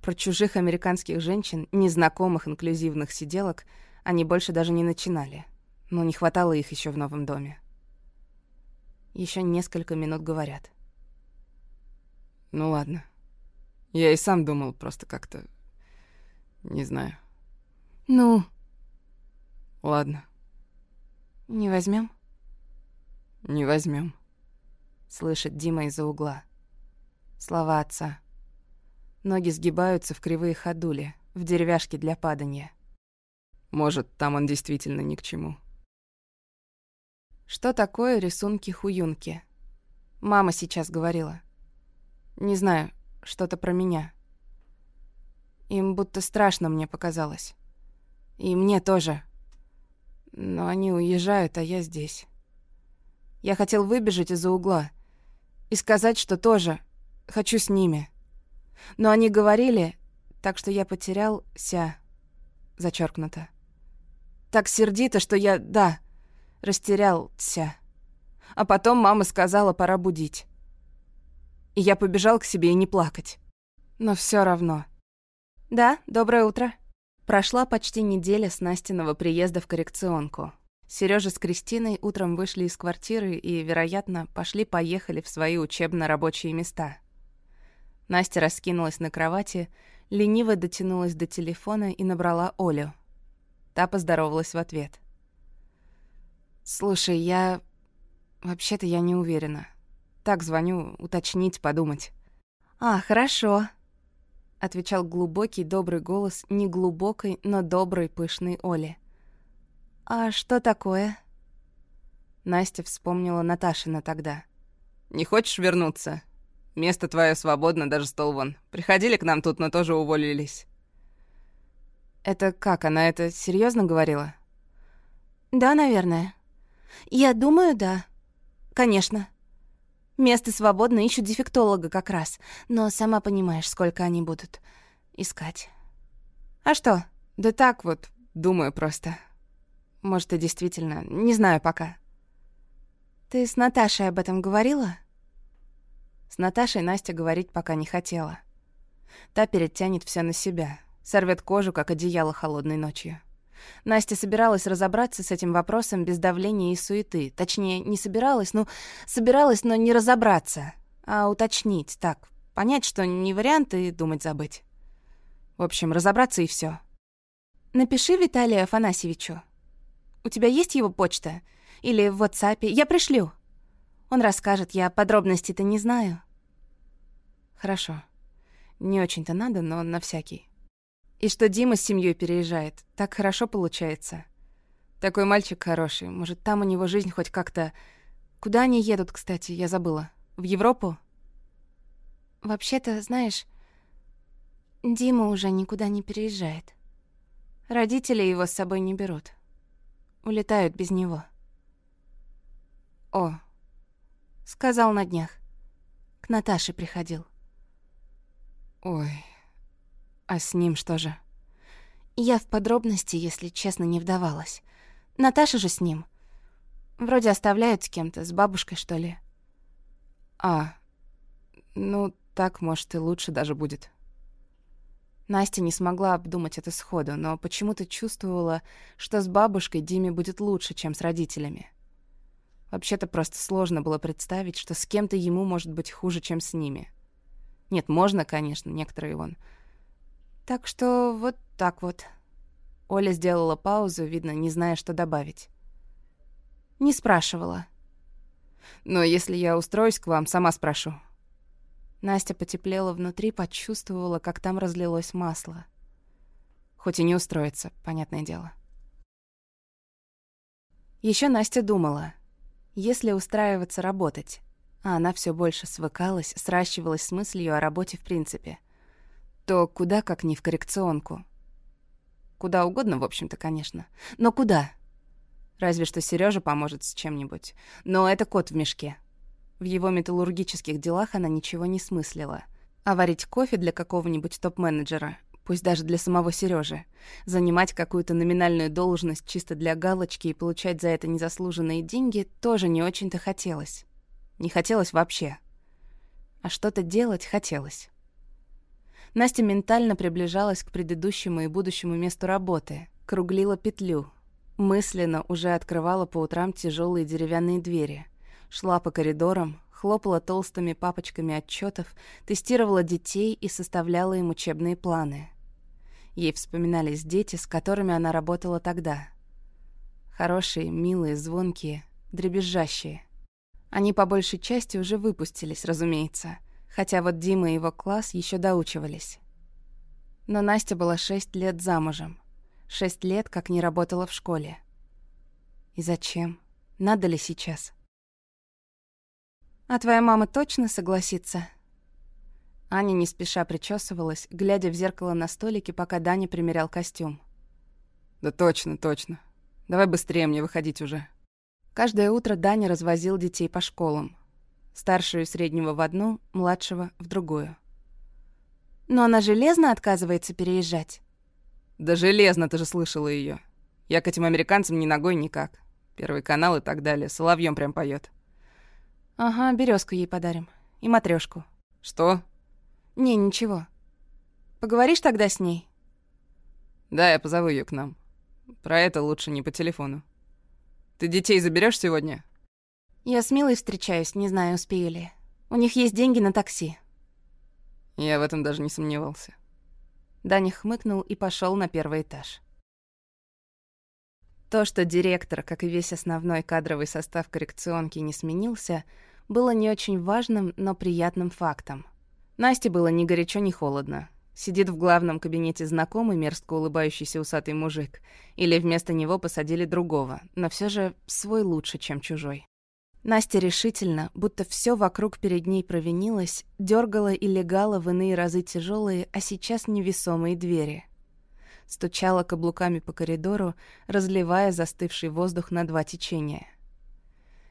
Про чужих американских женщин, незнакомых инклюзивных сиделок, они больше даже не начинали. Но не хватало их еще в новом доме. Еще несколько минут говорят. Ну ладно. Я и сам думал просто как-то... Не знаю. Ну? Ладно. Не возьмем? Не возьмем. Слышит Дима из-за угла. Слова отца. Ноги сгибаются в кривые ходули, в деревяшки для падания. Может, там он действительно ни к чему. Что такое рисунки-хуюнки? Мама сейчас говорила. Не знаю, что-то про меня. Им будто страшно мне показалось. И мне тоже. Но они уезжают, а я здесь. Я хотел выбежать из-за угла и сказать, что тоже хочу с ними. Но они говорили, так что я потерял ся. Зачеркнуто. Так сердито, что я, да, растерял ся. А потом мама сказала, пора будить. И я побежал к себе и не плакать. Но все равно. Да, доброе утро. Прошла почти неделя с Настиного приезда в коррекционку. Сережа с Кристиной утром вышли из квартиры и, вероятно, пошли-поехали в свои учебно-рабочие места. Настя раскинулась на кровати, лениво дотянулась до телефона и набрала Олю. Та поздоровалась в ответ. «Слушай, я... Вообще-то я не уверена. Так звоню, уточнить, подумать». «А, хорошо», — отвечал глубокий, добрый голос неглубокой, но доброй, пышной Оли. «А что такое?» Настя вспомнила Наташина тогда. «Не хочешь вернуться? Место твое свободно, даже стол вон. Приходили к нам тут, но тоже уволились». «Это как, она это серьезно говорила?» «Да, наверное. Я думаю, да. Конечно. Место свободно, ищут дефектолога как раз. Но сама понимаешь, сколько они будут искать. А что? Да так вот, думаю просто. Может, и действительно, не знаю пока. Ты с Наташей об этом говорила? С Наташей Настя говорить пока не хотела. Та перетянет все на себя, сорвет кожу, как одеяло холодной ночью. Настя собиралась разобраться с этим вопросом без давления и суеты. Точнее, не собиралась, ну, собиралась, но не разобраться, а уточнить, так, понять, что не вариант и думать забыть. В общем, разобраться и все. Напиши Виталию Афанасьевичу. У тебя есть его почта? Или в WhatsApp? Я пришлю. Он расскажет, я подробностей-то не знаю. Хорошо. Не очень-то надо, но на всякий. И что Дима с семьей переезжает. Так хорошо получается. Такой мальчик хороший. Может, там у него жизнь хоть как-то... Куда они едут, кстати, я забыла. В Европу? Вообще-то, знаешь, Дима уже никуда не переезжает. Родители его с собой не берут. Улетают без него. О, сказал на днях. К Наташе приходил. Ой, а с ним что же? Я в подробности, если честно, не вдавалась. Наташа же с ним. Вроде оставляют с кем-то, с бабушкой, что ли. А, ну, так, может, и лучше даже будет. Настя не смогла обдумать это сходу, но почему-то чувствовала, что с бабушкой Диме будет лучше, чем с родителями. Вообще-то просто сложно было представить, что с кем-то ему может быть хуже, чем с ними. Нет, можно, конечно, некоторые вон так что вот так вот. Оля сделала паузу, видно, не зная, что добавить. Не спрашивала. Но если я устроюсь к вам, сама спрошу. Настя потеплела внутри, почувствовала, как там разлилось масло. Хоть и не устроится, понятное дело. Еще Настя думала, если устраиваться работать, а она все больше свыкалась, сращивалась с мыслью о работе в принципе — то куда как не в коррекционку. Куда угодно, в общем-то, конечно. Но куда? Разве что Сережа поможет с чем-нибудь. Но это кот в мешке. В его металлургических делах она ничего не смыслила. А варить кофе для какого-нибудь топ-менеджера, пусть даже для самого Сережи, занимать какую-то номинальную должность чисто для галочки и получать за это незаслуженные деньги тоже не очень-то хотелось. Не хотелось вообще. А что-то делать хотелось. Настя ментально приближалась к предыдущему и будущему месту работы, круглила петлю. Мысленно уже открывала по утрам тяжелые деревянные двери. Шла по коридорам, хлопала толстыми папочками отчетов, тестировала детей и составляла им учебные планы. Ей вспоминались дети, с которыми она работала тогда. Хорошие, милые, звонкие, дребезжащие. Они по большей части уже выпустились, разумеется — хотя вот Дима и его класс еще доучивались. Но Настя была шесть лет замужем. Шесть лет, как не работала в школе. И зачем? Надо ли сейчас? «А твоя мама точно согласится?» Аня не спеша причесывалась, глядя в зеркало на столике, пока Даня примерял костюм. «Да точно, точно. Давай быстрее мне выходить уже». Каждое утро Даня развозил детей по школам. Старшую и среднего в одну, младшего в другую. «Но она железно отказывается переезжать?» «Да железно, ты же слышала ее. Я к этим американцам ни ногой никак. Первый канал и так далее. Соловьем прям поет. «Ага, березку ей подарим. И матрешку. «Что?» «Не, ничего. Поговоришь тогда с ней?» «Да, я позову ее к нам. Про это лучше не по телефону. Ты детей заберешь сегодня?» Я с Милой встречаюсь, не знаю, успею ли. У них есть деньги на такси. Я в этом даже не сомневался. Даня хмыкнул и пошел на первый этаж. То, что директор, как и весь основной кадровый состав коррекционки, не сменился, было не очень важным, но приятным фактом. Насте было ни горячо, ни холодно. Сидит в главном кабинете знакомый мерзко улыбающийся усатый мужик, или вместо него посадили другого, но все же свой лучше, чем чужой. Настя решительно, будто все вокруг перед ней провинилось, дергала и легала в иные разы тяжелые, а сейчас невесомые двери. Стучала каблуками по коридору, разливая застывший воздух на два течения.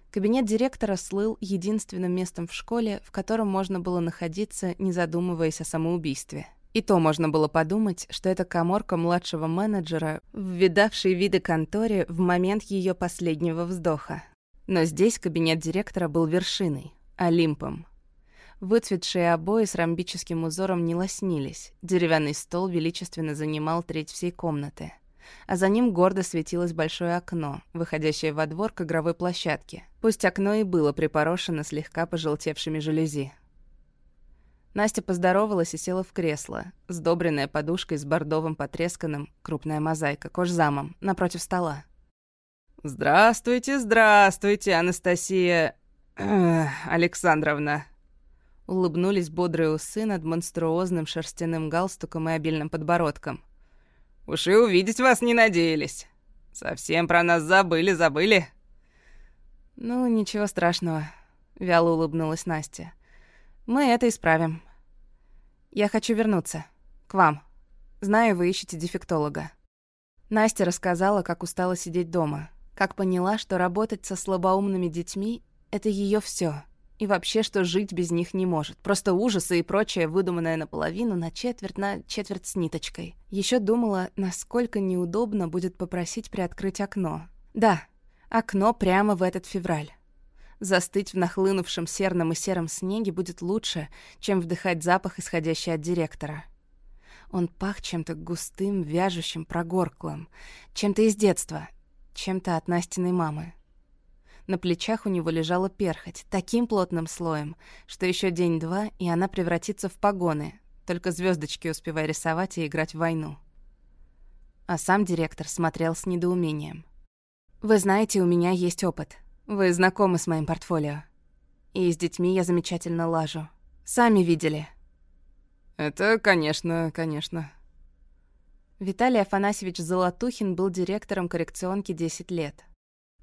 Кабинет директора слыл единственным местом в школе, в котором можно было находиться, не задумываясь о самоубийстве. И то можно было подумать, что это коморка младшего менеджера, видавшей виды конторе в момент ее последнего вздоха. Но здесь кабинет директора был вершиной, Олимпом. Выцветшие обои с ромбическим узором не лоснились, деревянный стол величественно занимал треть всей комнаты. А за ним гордо светилось большое окно, выходящее во двор к игровой площадке. Пусть окно и было припорошено слегка пожелтевшими жалюзи. Настя поздоровалась и села в кресло, сдобренная подушкой с бордовым потресканным, крупная мозаика, кожзамом, напротив стола. «Здравствуйте, здравствуйте, Анастасия... Александровна!» Улыбнулись бодрые усы над монструозным шерстяным галстуком и обильным подбородком. «Уж и увидеть вас не надеялись. Совсем про нас забыли, забыли?» «Ну, ничего страшного», — вяло улыбнулась Настя. «Мы это исправим. Я хочу вернуться. К вам. Знаю, вы ищете дефектолога». Настя рассказала, как устала сидеть дома, как поняла, что работать со слабоумными детьми — это ее все, И вообще, что жить без них не может. Просто ужасы и прочее, выдуманное наполовину, на четверть, на четверть с ниточкой. Еще думала, насколько неудобно будет попросить приоткрыть окно. Да, окно прямо в этот февраль. Застыть в нахлынувшем серном и сером снеге будет лучше, чем вдыхать запах, исходящий от директора. Он пах чем-то густым, вяжущим, прогорклым. Чем-то из детства, чем-то от Настиной мамы. На плечах у него лежала перхоть, таким плотным слоем, что еще день-два, и она превратится в погоны, только звездочки успевая рисовать и играть в войну. А сам директор смотрел с недоумением. «Вы знаете, у меня есть опыт. Вы знакомы с моим портфолио. И с детьми я замечательно лажу. Сами видели». «Это, конечно, конечно», Виталий Афанасьевич Золотухин был директором коррекционки 10 лет.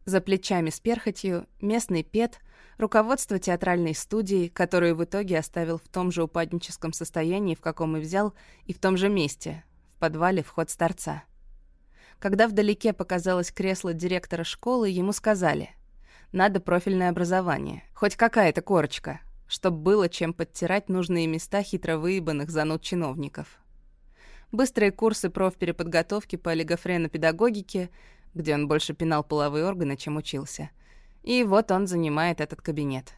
За плечами с перхотью, местный пет, руководство театральной студии, которую в итоге оставил в том же упадническом состоянии, в каком и взял, и в том же месте, в подвале вход с торца. Когда вдалеке показалось кресло директора школы, ему сказали «Надо профильное образование, хоть какая-то корочка, чтобы было чем подтирать нужные места хитро выебанных зануд чиновников» быстрые курсы профпереподготовки по олигофренопедагогике, где он больше пинал половые органы, чем учился. И вот он занимает этот кабинет.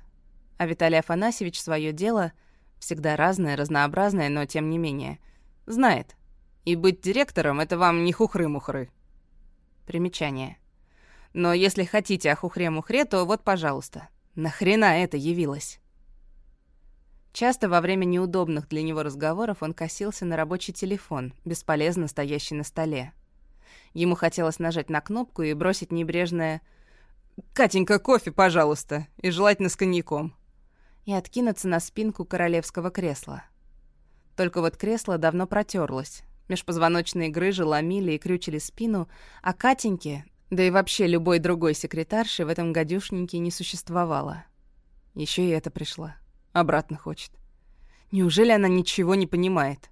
А Виталий Афанасьевич свое дело, всегда разное, разнообразное, но тем не менее, знает. И быть директором — это вам не хухры-мухры. Примечание. Но если хотите о хухре-мухре, то вот, пожалуйста. Нахрена это явилось? Часто во время неудобных для него разговоров он косился на рабочий телефон, бесполезно стоящий на столе. Ему хотелось нажать на кнопку и бросить небрежное «Катенька, кофе, пожалуйста, и желательно с коньяком» и откинуться на спинку королевского кресла. Только вот кресло давно протерлось. Межпозвоночные грыжи ломили и крючили спину, а Катеньки, да и вообще любой другой секретарши в этом гадюшнике не существовало. Еще и это пришло. Обратно хочет. Неужели она ничего не понимает?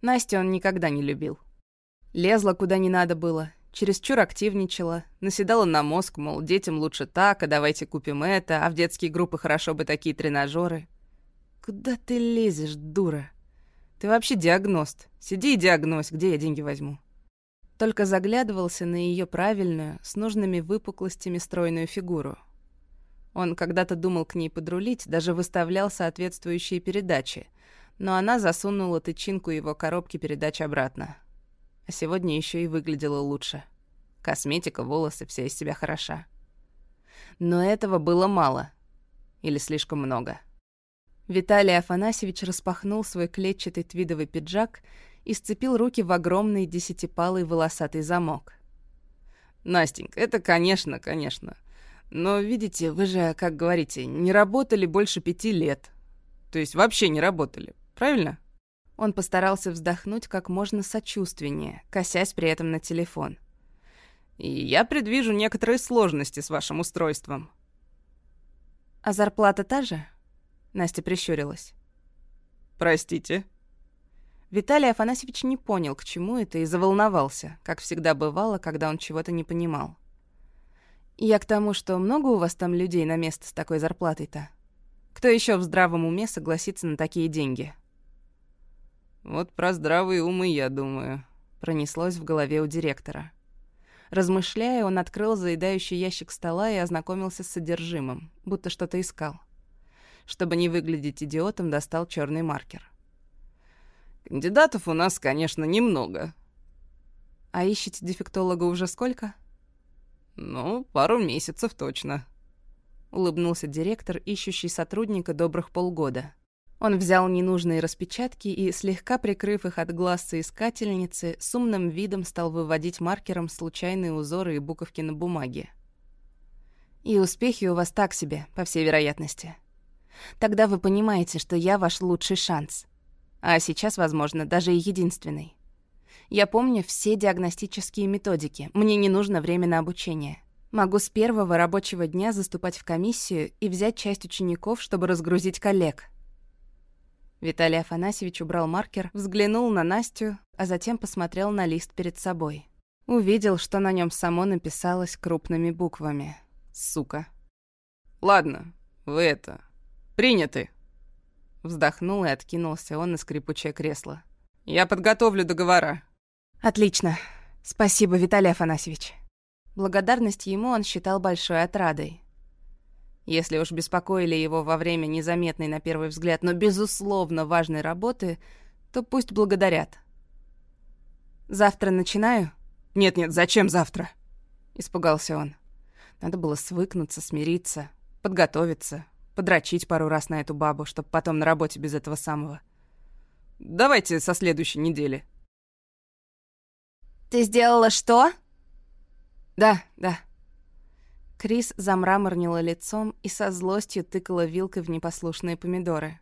Настю он никогда не любил. Лезла куда не надо было, чересчур активничала, наседала на мозг, мол, детям лучше так, а давайте купим это, а в детские группы хорошо бы такие тренажеры. Куда ты лезешь, дура? Ты вообще диагност. Сиди и диагноз, где я деньги возьму? Только заглядывался на ее правильную, с нужными выпуклостями стройную фигуру. Он когда-то думал к ней подрулить, даже выставлял соответствующие передачи, но она засунула тычинку его коробки передач обратно. А сегодня еще и выглядела лучше. Косметика, волосы, вся из себя хороша. Но этого было мало. Или слишком много. Виталий Афанасьевич распахнул свой клетчатый твидовый пиджак и сцепил руки в огромный десятипалый волосатый замок. «Настенька, это конечно, конечно. Но, видите, вы же, как говорите, не работали больше пяти лет. То есть вообще не работали, правильно? Он постарался вздохнуть как можно сочувственнее, косясь при этом на телефон. И я предвижу некоторые сложности с вашим устройством. А зарплата та же? Настя прищурилась. Простите? Виталий Афанасьевич не понял, к чему это, и заволновался, как всегда бывало, когда он чего-то не понимал. Я к тому, что много у вас там людей на место с такой зарплатой-то? Кто еще в здравом уме согласится на такие деньги? Вот про здравые умы я думаю. Пронеслось в голове у директора. Размышляя, он открыл заедающий ящик стола и ознакомился с содержимым, будто что-то искал. Чтобы не выглядеть идиотом, достал черный маркер. Кандидатов у нас, конечно, немного. А ищете дефектолога уже сколько? Ну, пару месяцев точно. Улыбнулся директор, ищущий сотрудника добрых полгода. Он взял ненужные распечатки и, слегка прикрыв их от глаз соискательницы, с умным видом стал выводить маркером случайные узоры и буковки на бумаге. И успехи у вас так себе, по всей вероятности. Тогда вы понимаете, что я ваш лучший шанс. А сейчас, возможно, даже и единственный. Я помню все диагностические методики. Мне не нужно время на обучение. Могу с первого рабочего дня заступать в комиссию и взять часть учеников, чтобы разгрузить коллег. Виталий Афанасьевич убрал маркер, взглянул на Настю, а затем посмотрел на лист перед собой. Увидел, что на нем само написалось крупными буквами. Сука. «Ладно, вы это... приняты!» Вздохнул и откинулся он на скрипучее кресло. «Я подготовлю договора». «Отлично. Спасибо, Виталий Афанасьевич». Благодарность ему он считал большой отрадой. Если уж беспокоили его во время незаметной на первый взгляд, но безусловно важной работы, то пусть благодарят. «Завтра начинаю?» «Нет-нет, зачем завтра?» — испугался он. Надо было свыкнуться, смириться, подготовиться, подрочить пару раз на эту бабу, чтобы потом на работе без этого самого. Давайте со следующей недели. «Ты сделала что?» «Да, да». Крис замраморнила лицом и со злостью тыкала вилкой в непослушные помидоры.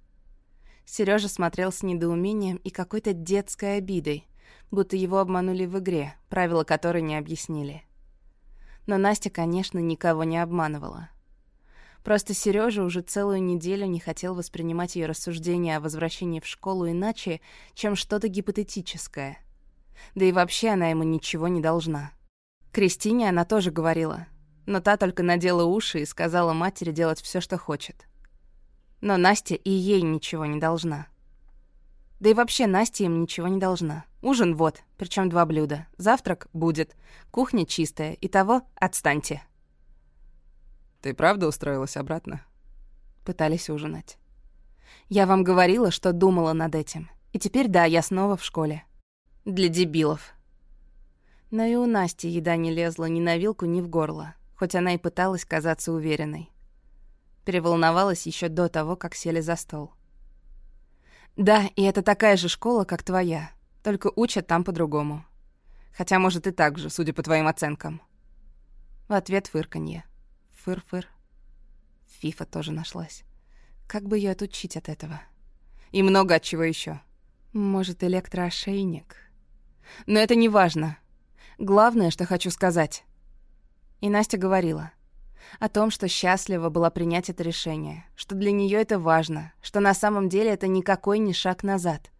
Сережа смотрел с недоумением и какой-то детской обидой, будто его обманули в игре, правила которой не объяснили. Но Настя, конечно, никого не обманывала. Просто Сережа уже целую неделю не хотел воспринимать ее рассуждения о возвращении в школу иначе, чем что-то гипотетическое. Да и вообще она ему ничего не должна. Кристине она тоже говорила, но та только надела уши и сказала матери делать все, что хочет. Но Настя и ей ничего не должна. Да и вообще Настя им ничего не должна. Ужин вот, причем два блюда. Завтрак будет. Кухня чистая. И того отстаньте. Ты правда устроилась обратно? Пытались ужинать. Я вам говорила, что думала над этим. И теперь да, я снова в школе. Для дебилов. Но и у Насти еда не лезла ни на вилку, ни в горло, хоть она и пыталась казаться уверенной. Переволновалась еще до того, как сели за стол. «Да, и это такая же школа, как твоя, только учат там по-другому. Хотя, может, и так же, судя по твоим оценкам». В ответ фырканье. Фыр-фыр. Фифа тоже нашлась. Как бы ее отучить от этого? И много от чего еще. Может, электроошейник? Но это не важно. Главное, что хочу сказать. И Настя говорила о том, что счастлива была принять это решение, что для нее это важно, что на самом деле это никакой не шаг назад.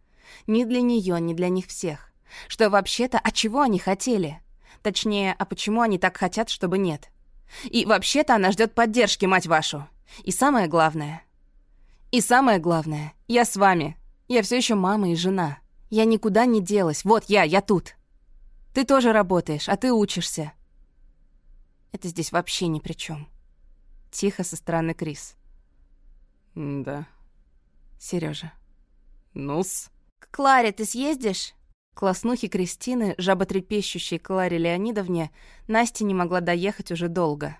Ни для нее, ни для них всех. Что вообще-то, а чего они хотели? Точнее, а почему они так хотят, чтобы нет? И вообще-то она ждет поддержки, мать вашу. И самое главное... И самое главное, я с вами. Я все еще мама и жена. Я никуда не делась. Вот я, я тут. Ты тоже работаешь, а ты учишься. Это здесь вообще ни при чем. Тихо со стороны Крис. Да. Сережа. Нус. К Кларе ты съездишь? Класснухи Кристины, жаботрепещущей Кларе Леонидовне, Настя не могла доехать уже долго.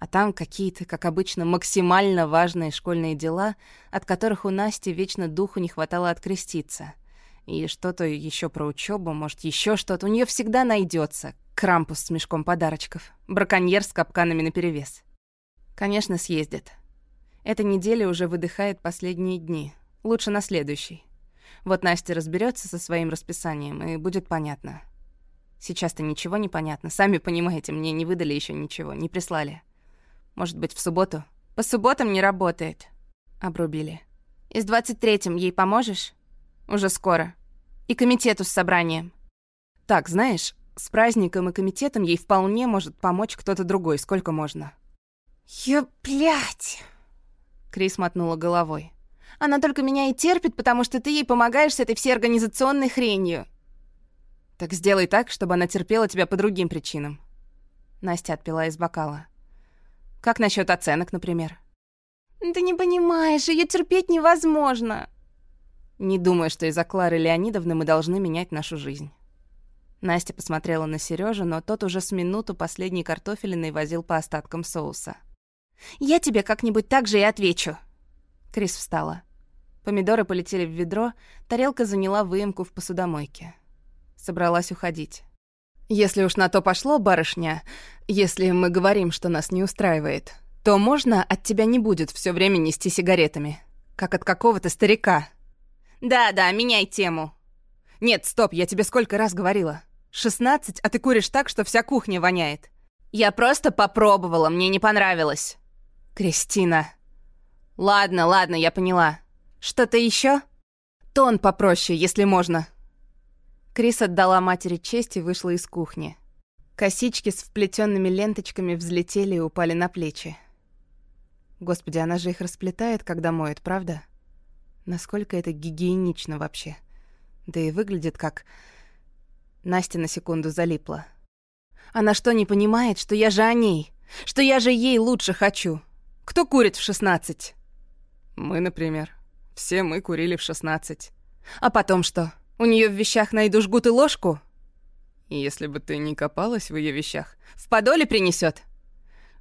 А там какие-то, как обычно, максимально важные школьные дела, от которых у Насти вечно духу не хватало откреститься. И что-то еще про учебу, может, еще что-то. У нее всегда найдется. Крампус с мешком подарочков. Браконьер с капканами наперевес. Конечно, съездит. Эта неделя уже выдыхает последние дни. Лучше на следующий. Вот Настя разберется со своим расписанием, и будет понятно. Сейчас-то ничего не понятно. Сами понимаете, мне не выдали еще ничего, не прислали. Может быть, в субботу? По субботам не работает. Обрубили. И с 23-м ей поможешь? Уже скоро. И комитету с собранием. Так, знаешь, с праздником и комитетом ей вполне может помочь кто-то другой, сколько можно. «Я, блядь!» Крис мотнула головой. «Она только меня и терпит, потому что ты ей помогаешь с этой всей организационной хренью». «Так сделай так, чтобы она терпела тебя по другим причинам». Настя отпила из бокала. «Как насчет оценок, например?» «Ты не понимаешь, ее терпеть невозможно». «Не думаю, что из-за Клары Леонидовны мы должны менять нашу жизнь». Настя посмотрела на Сережу, но тот уже с минуту последней картофелиной возил по остаткам соуса. «Я тебе как-нибудь так же и отвечу». Крис встала. Помидоры полетели в ведро, тарелка заняла выемку в посудомойке. Собралась уходить. «Если уж на то пошло, барышня, если мы говорим, что нас не устраивает, то можно от тебя не будет все время нести сигаретами, как от какого-то старика». «Да-да, меняй тему». «Нет, стоп, я тебе сколько раз говорила. 16, а ты куришь так, что вся кухня воняет». «Я просто попробовала, мне не понравилось». «Кристина». «Ладно, ладно, я поняла. Что-то еще? «Тон попроще, если можно». Крис отдала матери честь и вышла из кухни. Косички с вплетенными ленточками взлетели и упали на плечи. Господи, она же их расплетает, когда моет, правда? Насколько это гигиенично вообще? Да и выглядит как... Настя на секунду залипла. Она что, не понимает, что я же о ней? Что я же ей лучше хочу? Кто курит в 16? Мы, например. Все мы курили в 16. А потом что? У нее в вещах найду жгут и ложку? Если бы ты не копалась в ее вещах, в подоле принесет.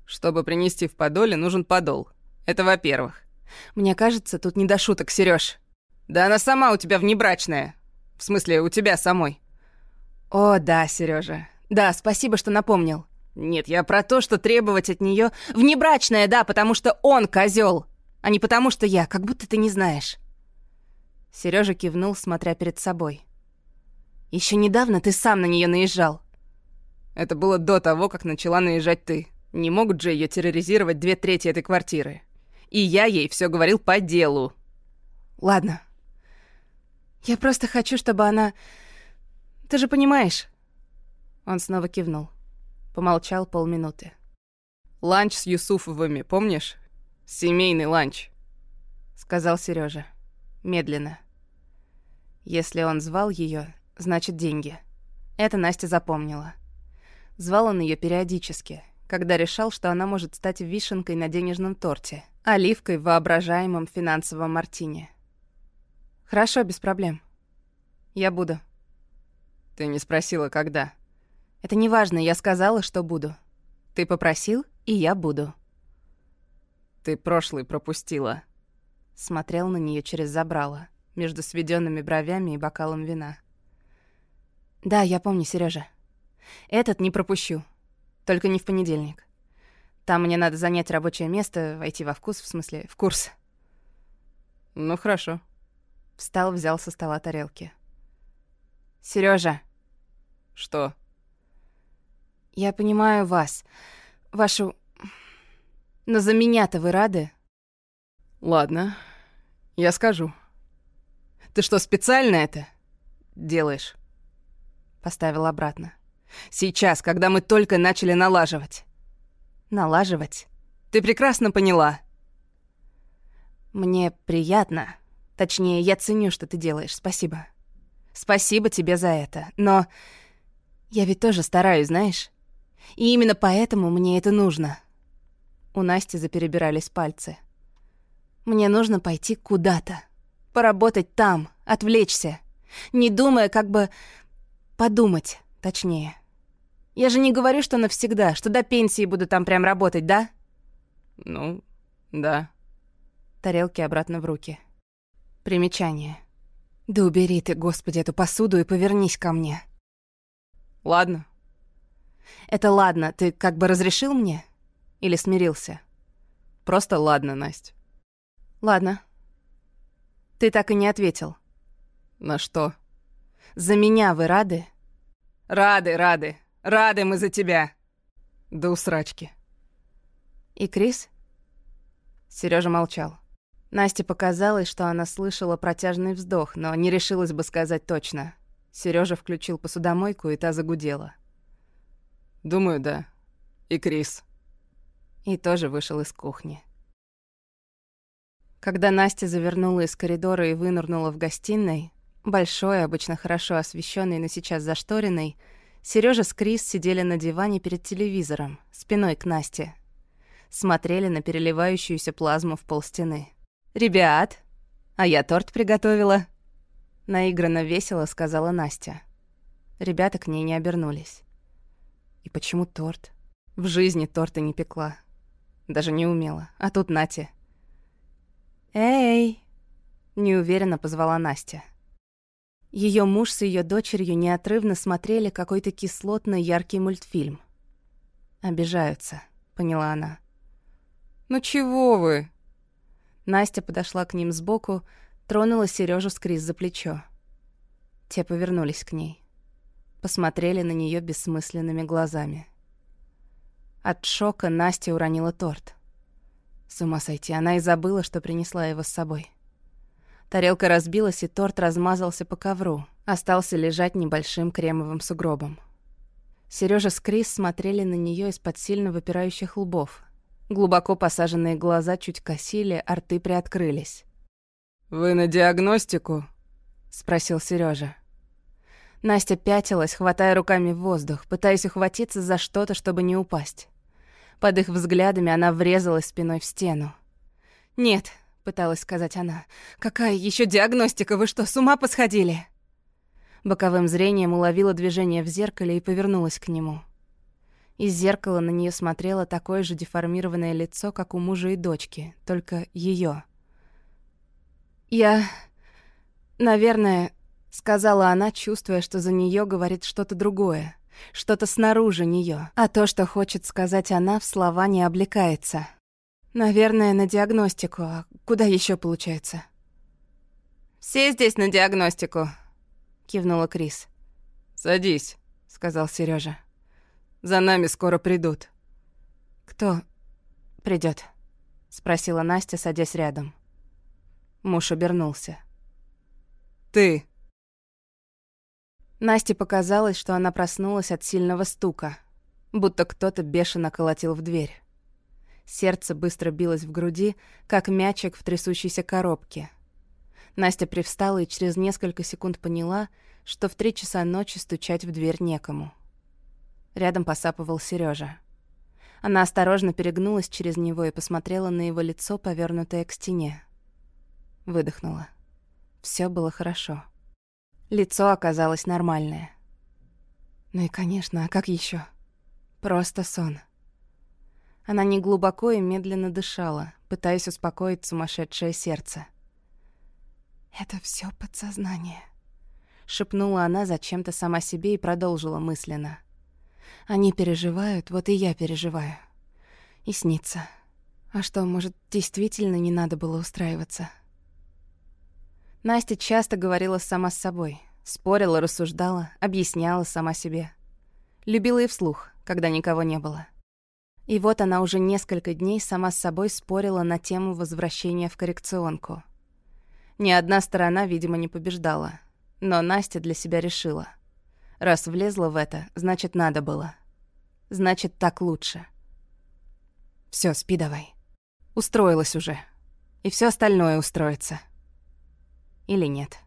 Чтобы принести в подоле, нужен подол. Это во-первых. Мне кажется, тут не до шуток, Сереж. Да она сама у тебя внебрачная. В смысле, у тебя самой. О, да, Сережа. Да, спасибо, что напомнил. Нет, я про то, что требовать от нее внебрачная, да, потому что он козел, а не потому что я, как будто ты не знаешь. Сережа кивнул, смотря перед собой. Еще недавно ты сам на нее наезжал. Это было до того, как начала наезжать ты. Не могут же ее терроризировать две трети этой квартиры. И я ей все говорил по делу. Ладно. Я просто хочу, чтобы она... Ты же понимаешь. Он снова кивнул. Помолчал полминуты. «Ланч с Юсуфовыми, помнишь? Семейный ланч», — сказал Сережа. Медленно. Если он звал ее, значит деньги. Это Настя запомнила. Звал он ее периодически, когда решал, что она может стать вишенкой на денежном торте, оливкой в воображаемом финансовом мартине. «Хорошо, без проблем. Я буду». «Ты не спросила, когда?» Это не важно, я сказала, что буду. Ты попросил, и я буду. Ты прошлый пропустила. Смотрел на нее через забрало, между сведенными бровями и бокалом вина. Да, я помню, Сережа. Этот не пропущу. Только не в понедельник. Там мне надо занять рабочее место, войти во вкус, в смысле, в курс. Ну, хорошо. Встал, взял со стола тарелки. Сережа. Что? Я понимаю вас, вашу... Но за меня-то вы рады? Ладно, я скажу. Ты что, специально это делаешь? Поставил обратно. Сейчас, когда мы только начали налаживать. Налаживать? Ты прекрасно поняла. Мне приятно. Точнее, я ценю, что ты делаешь. Спасибо. Спасибо тебе за это. Но я ведь тоже стараюсь, знаешь? И именно поэтому мне это нужно. У Насти заперебирались пальцы. Мне нужно пойти куда-то. Поработать там, отвлечься. Не думая, как бы... Подумать, точнее. Я же не говорю, что навсегда, что до пенсии буду там прям работать, да? Ну, да. Тарелки обратно в руки. Примечание. Да убери ты, Господи, эту посуду и повернись ко мне. Ладно, Это ладно, ты как бы разрешил мне? Или смирился? Просто ладно, Настя. Ладно. Ты так и не ответил. На что? За меня вы рады? Рады, рады. Рады мы за тебя. Да усрачки. И Крис? Сережа молчал. Насте показалось, что она слышала протяжный вздох, но не решилась бы сказать точно. Сережа включил посудомойку, и та загудела. «Думаю, да. И Крис». И тоже вышел из кухни. Когда Настя завернула из коридора и вынырнула в гостиной, большой, обычно хорошо освещенной, но сейчас зашторенной, Сережа с Крис сидели на диване перед телевизором, спиной к Насте. Смотрели на переливающуюся плазму в полстены. «Ребят, а я торт приготовила», — наигранно весело сказала Настя. Ребята к ней не обернулись. И почему торт? В жизни торта не пекла. Даже не умела. А тут Натя. «Эй!» — неуверенно позвала Настя. Ее муж с ее дочерью неотрывно смотрели какой-то кислотно яркий мультфильм. «Обижаются», — поняла она. «Ну чего вы?» Настя подошла к ним сбоку, тронула Сережу с Крис за плечо. Те повернулись к ней. Посмотрели на нее бессмысленными глазами. От шока Настя уронила торт. С ума сойти, она и забыла, что принесла его с собой. Тарелка разбилась, и торт размазался по ковру, остался лежать небольшим кремовым сугробом. Сережа с Крис смотрели на нее из-под сильно выпирающих лбов, Глубоко посаженные глаза чуть косили, а рты приоткрылись. «Вы на диагностику?» — спросил Сережа. Настя пятилась, хватая руками в воздух, пытаясь ухватиться за что-то, чтобы не упасть. Под их взглядами она врезалась спиной в стену. «Нет», — пыталась сказать она, — «какая еще диагностика? Вы что, с ума посходили?» Боковым зрением уловила движение в зеркале и повернулась к нему. Из зеркала на нее смотрело такое же деформированное лицо, как у мужа и дочки, только ее. «Я... наверное...» — сказала она, чувствуя, что за нее говорит что-то другое, что-то снаружи нее, а то, что хочет сказать она, в слова не облекается. «Наверное, на диагностику. А куда еще получается?» «Все здесь на диагностику», — кивнула Крис. «Садись», — сказал Сережа. За нами скоро придут». «Кто придет? спросила Настя, садясь рядом. Муж обернулся. «Ты». Насте показалось, что она проснулась от сильного стука, будто кто-то бешено колотил в дверь. Сердце быстро билось в груди, как мячик в трясущейся коробке. Настя привстала и через несколько секунд поняла, что в три часа ночи стучать в дверь некому. Рядом посапывал Сережа. Она осторожно перегнулась через него и посмотрела на его лицо, повернутое к стене. Выдохнула. Все было хорошо. Лицо оказалось нормальное. Ну и, конечно, а как еще? Просто сон. Она неглубоко и медленно дышала, пытаясь успокоить сумасшедшее сердце. «Это все подсознание», — шепнула она зачем-то сама себе и продолжила мысленно. Они переживают, вот и я переживаю. И снится. А что, может, действительно не надо было устраиваться? Настя часто говорила сама с собой. Спорила, рассуждала, объясняла сама себе. Любила и вслух, когда никого не было. И вот она уже несколько дней сама с собой спорила на тему возвращения в коррекционку. Ни одна сторона, видимо, не побеждала. Но Настя для себя решила. Раз влезла в это, значит, надо было. Значит, так лучше. Все, спи давай. Устроилась уже. И все остальное устроится. Или нет.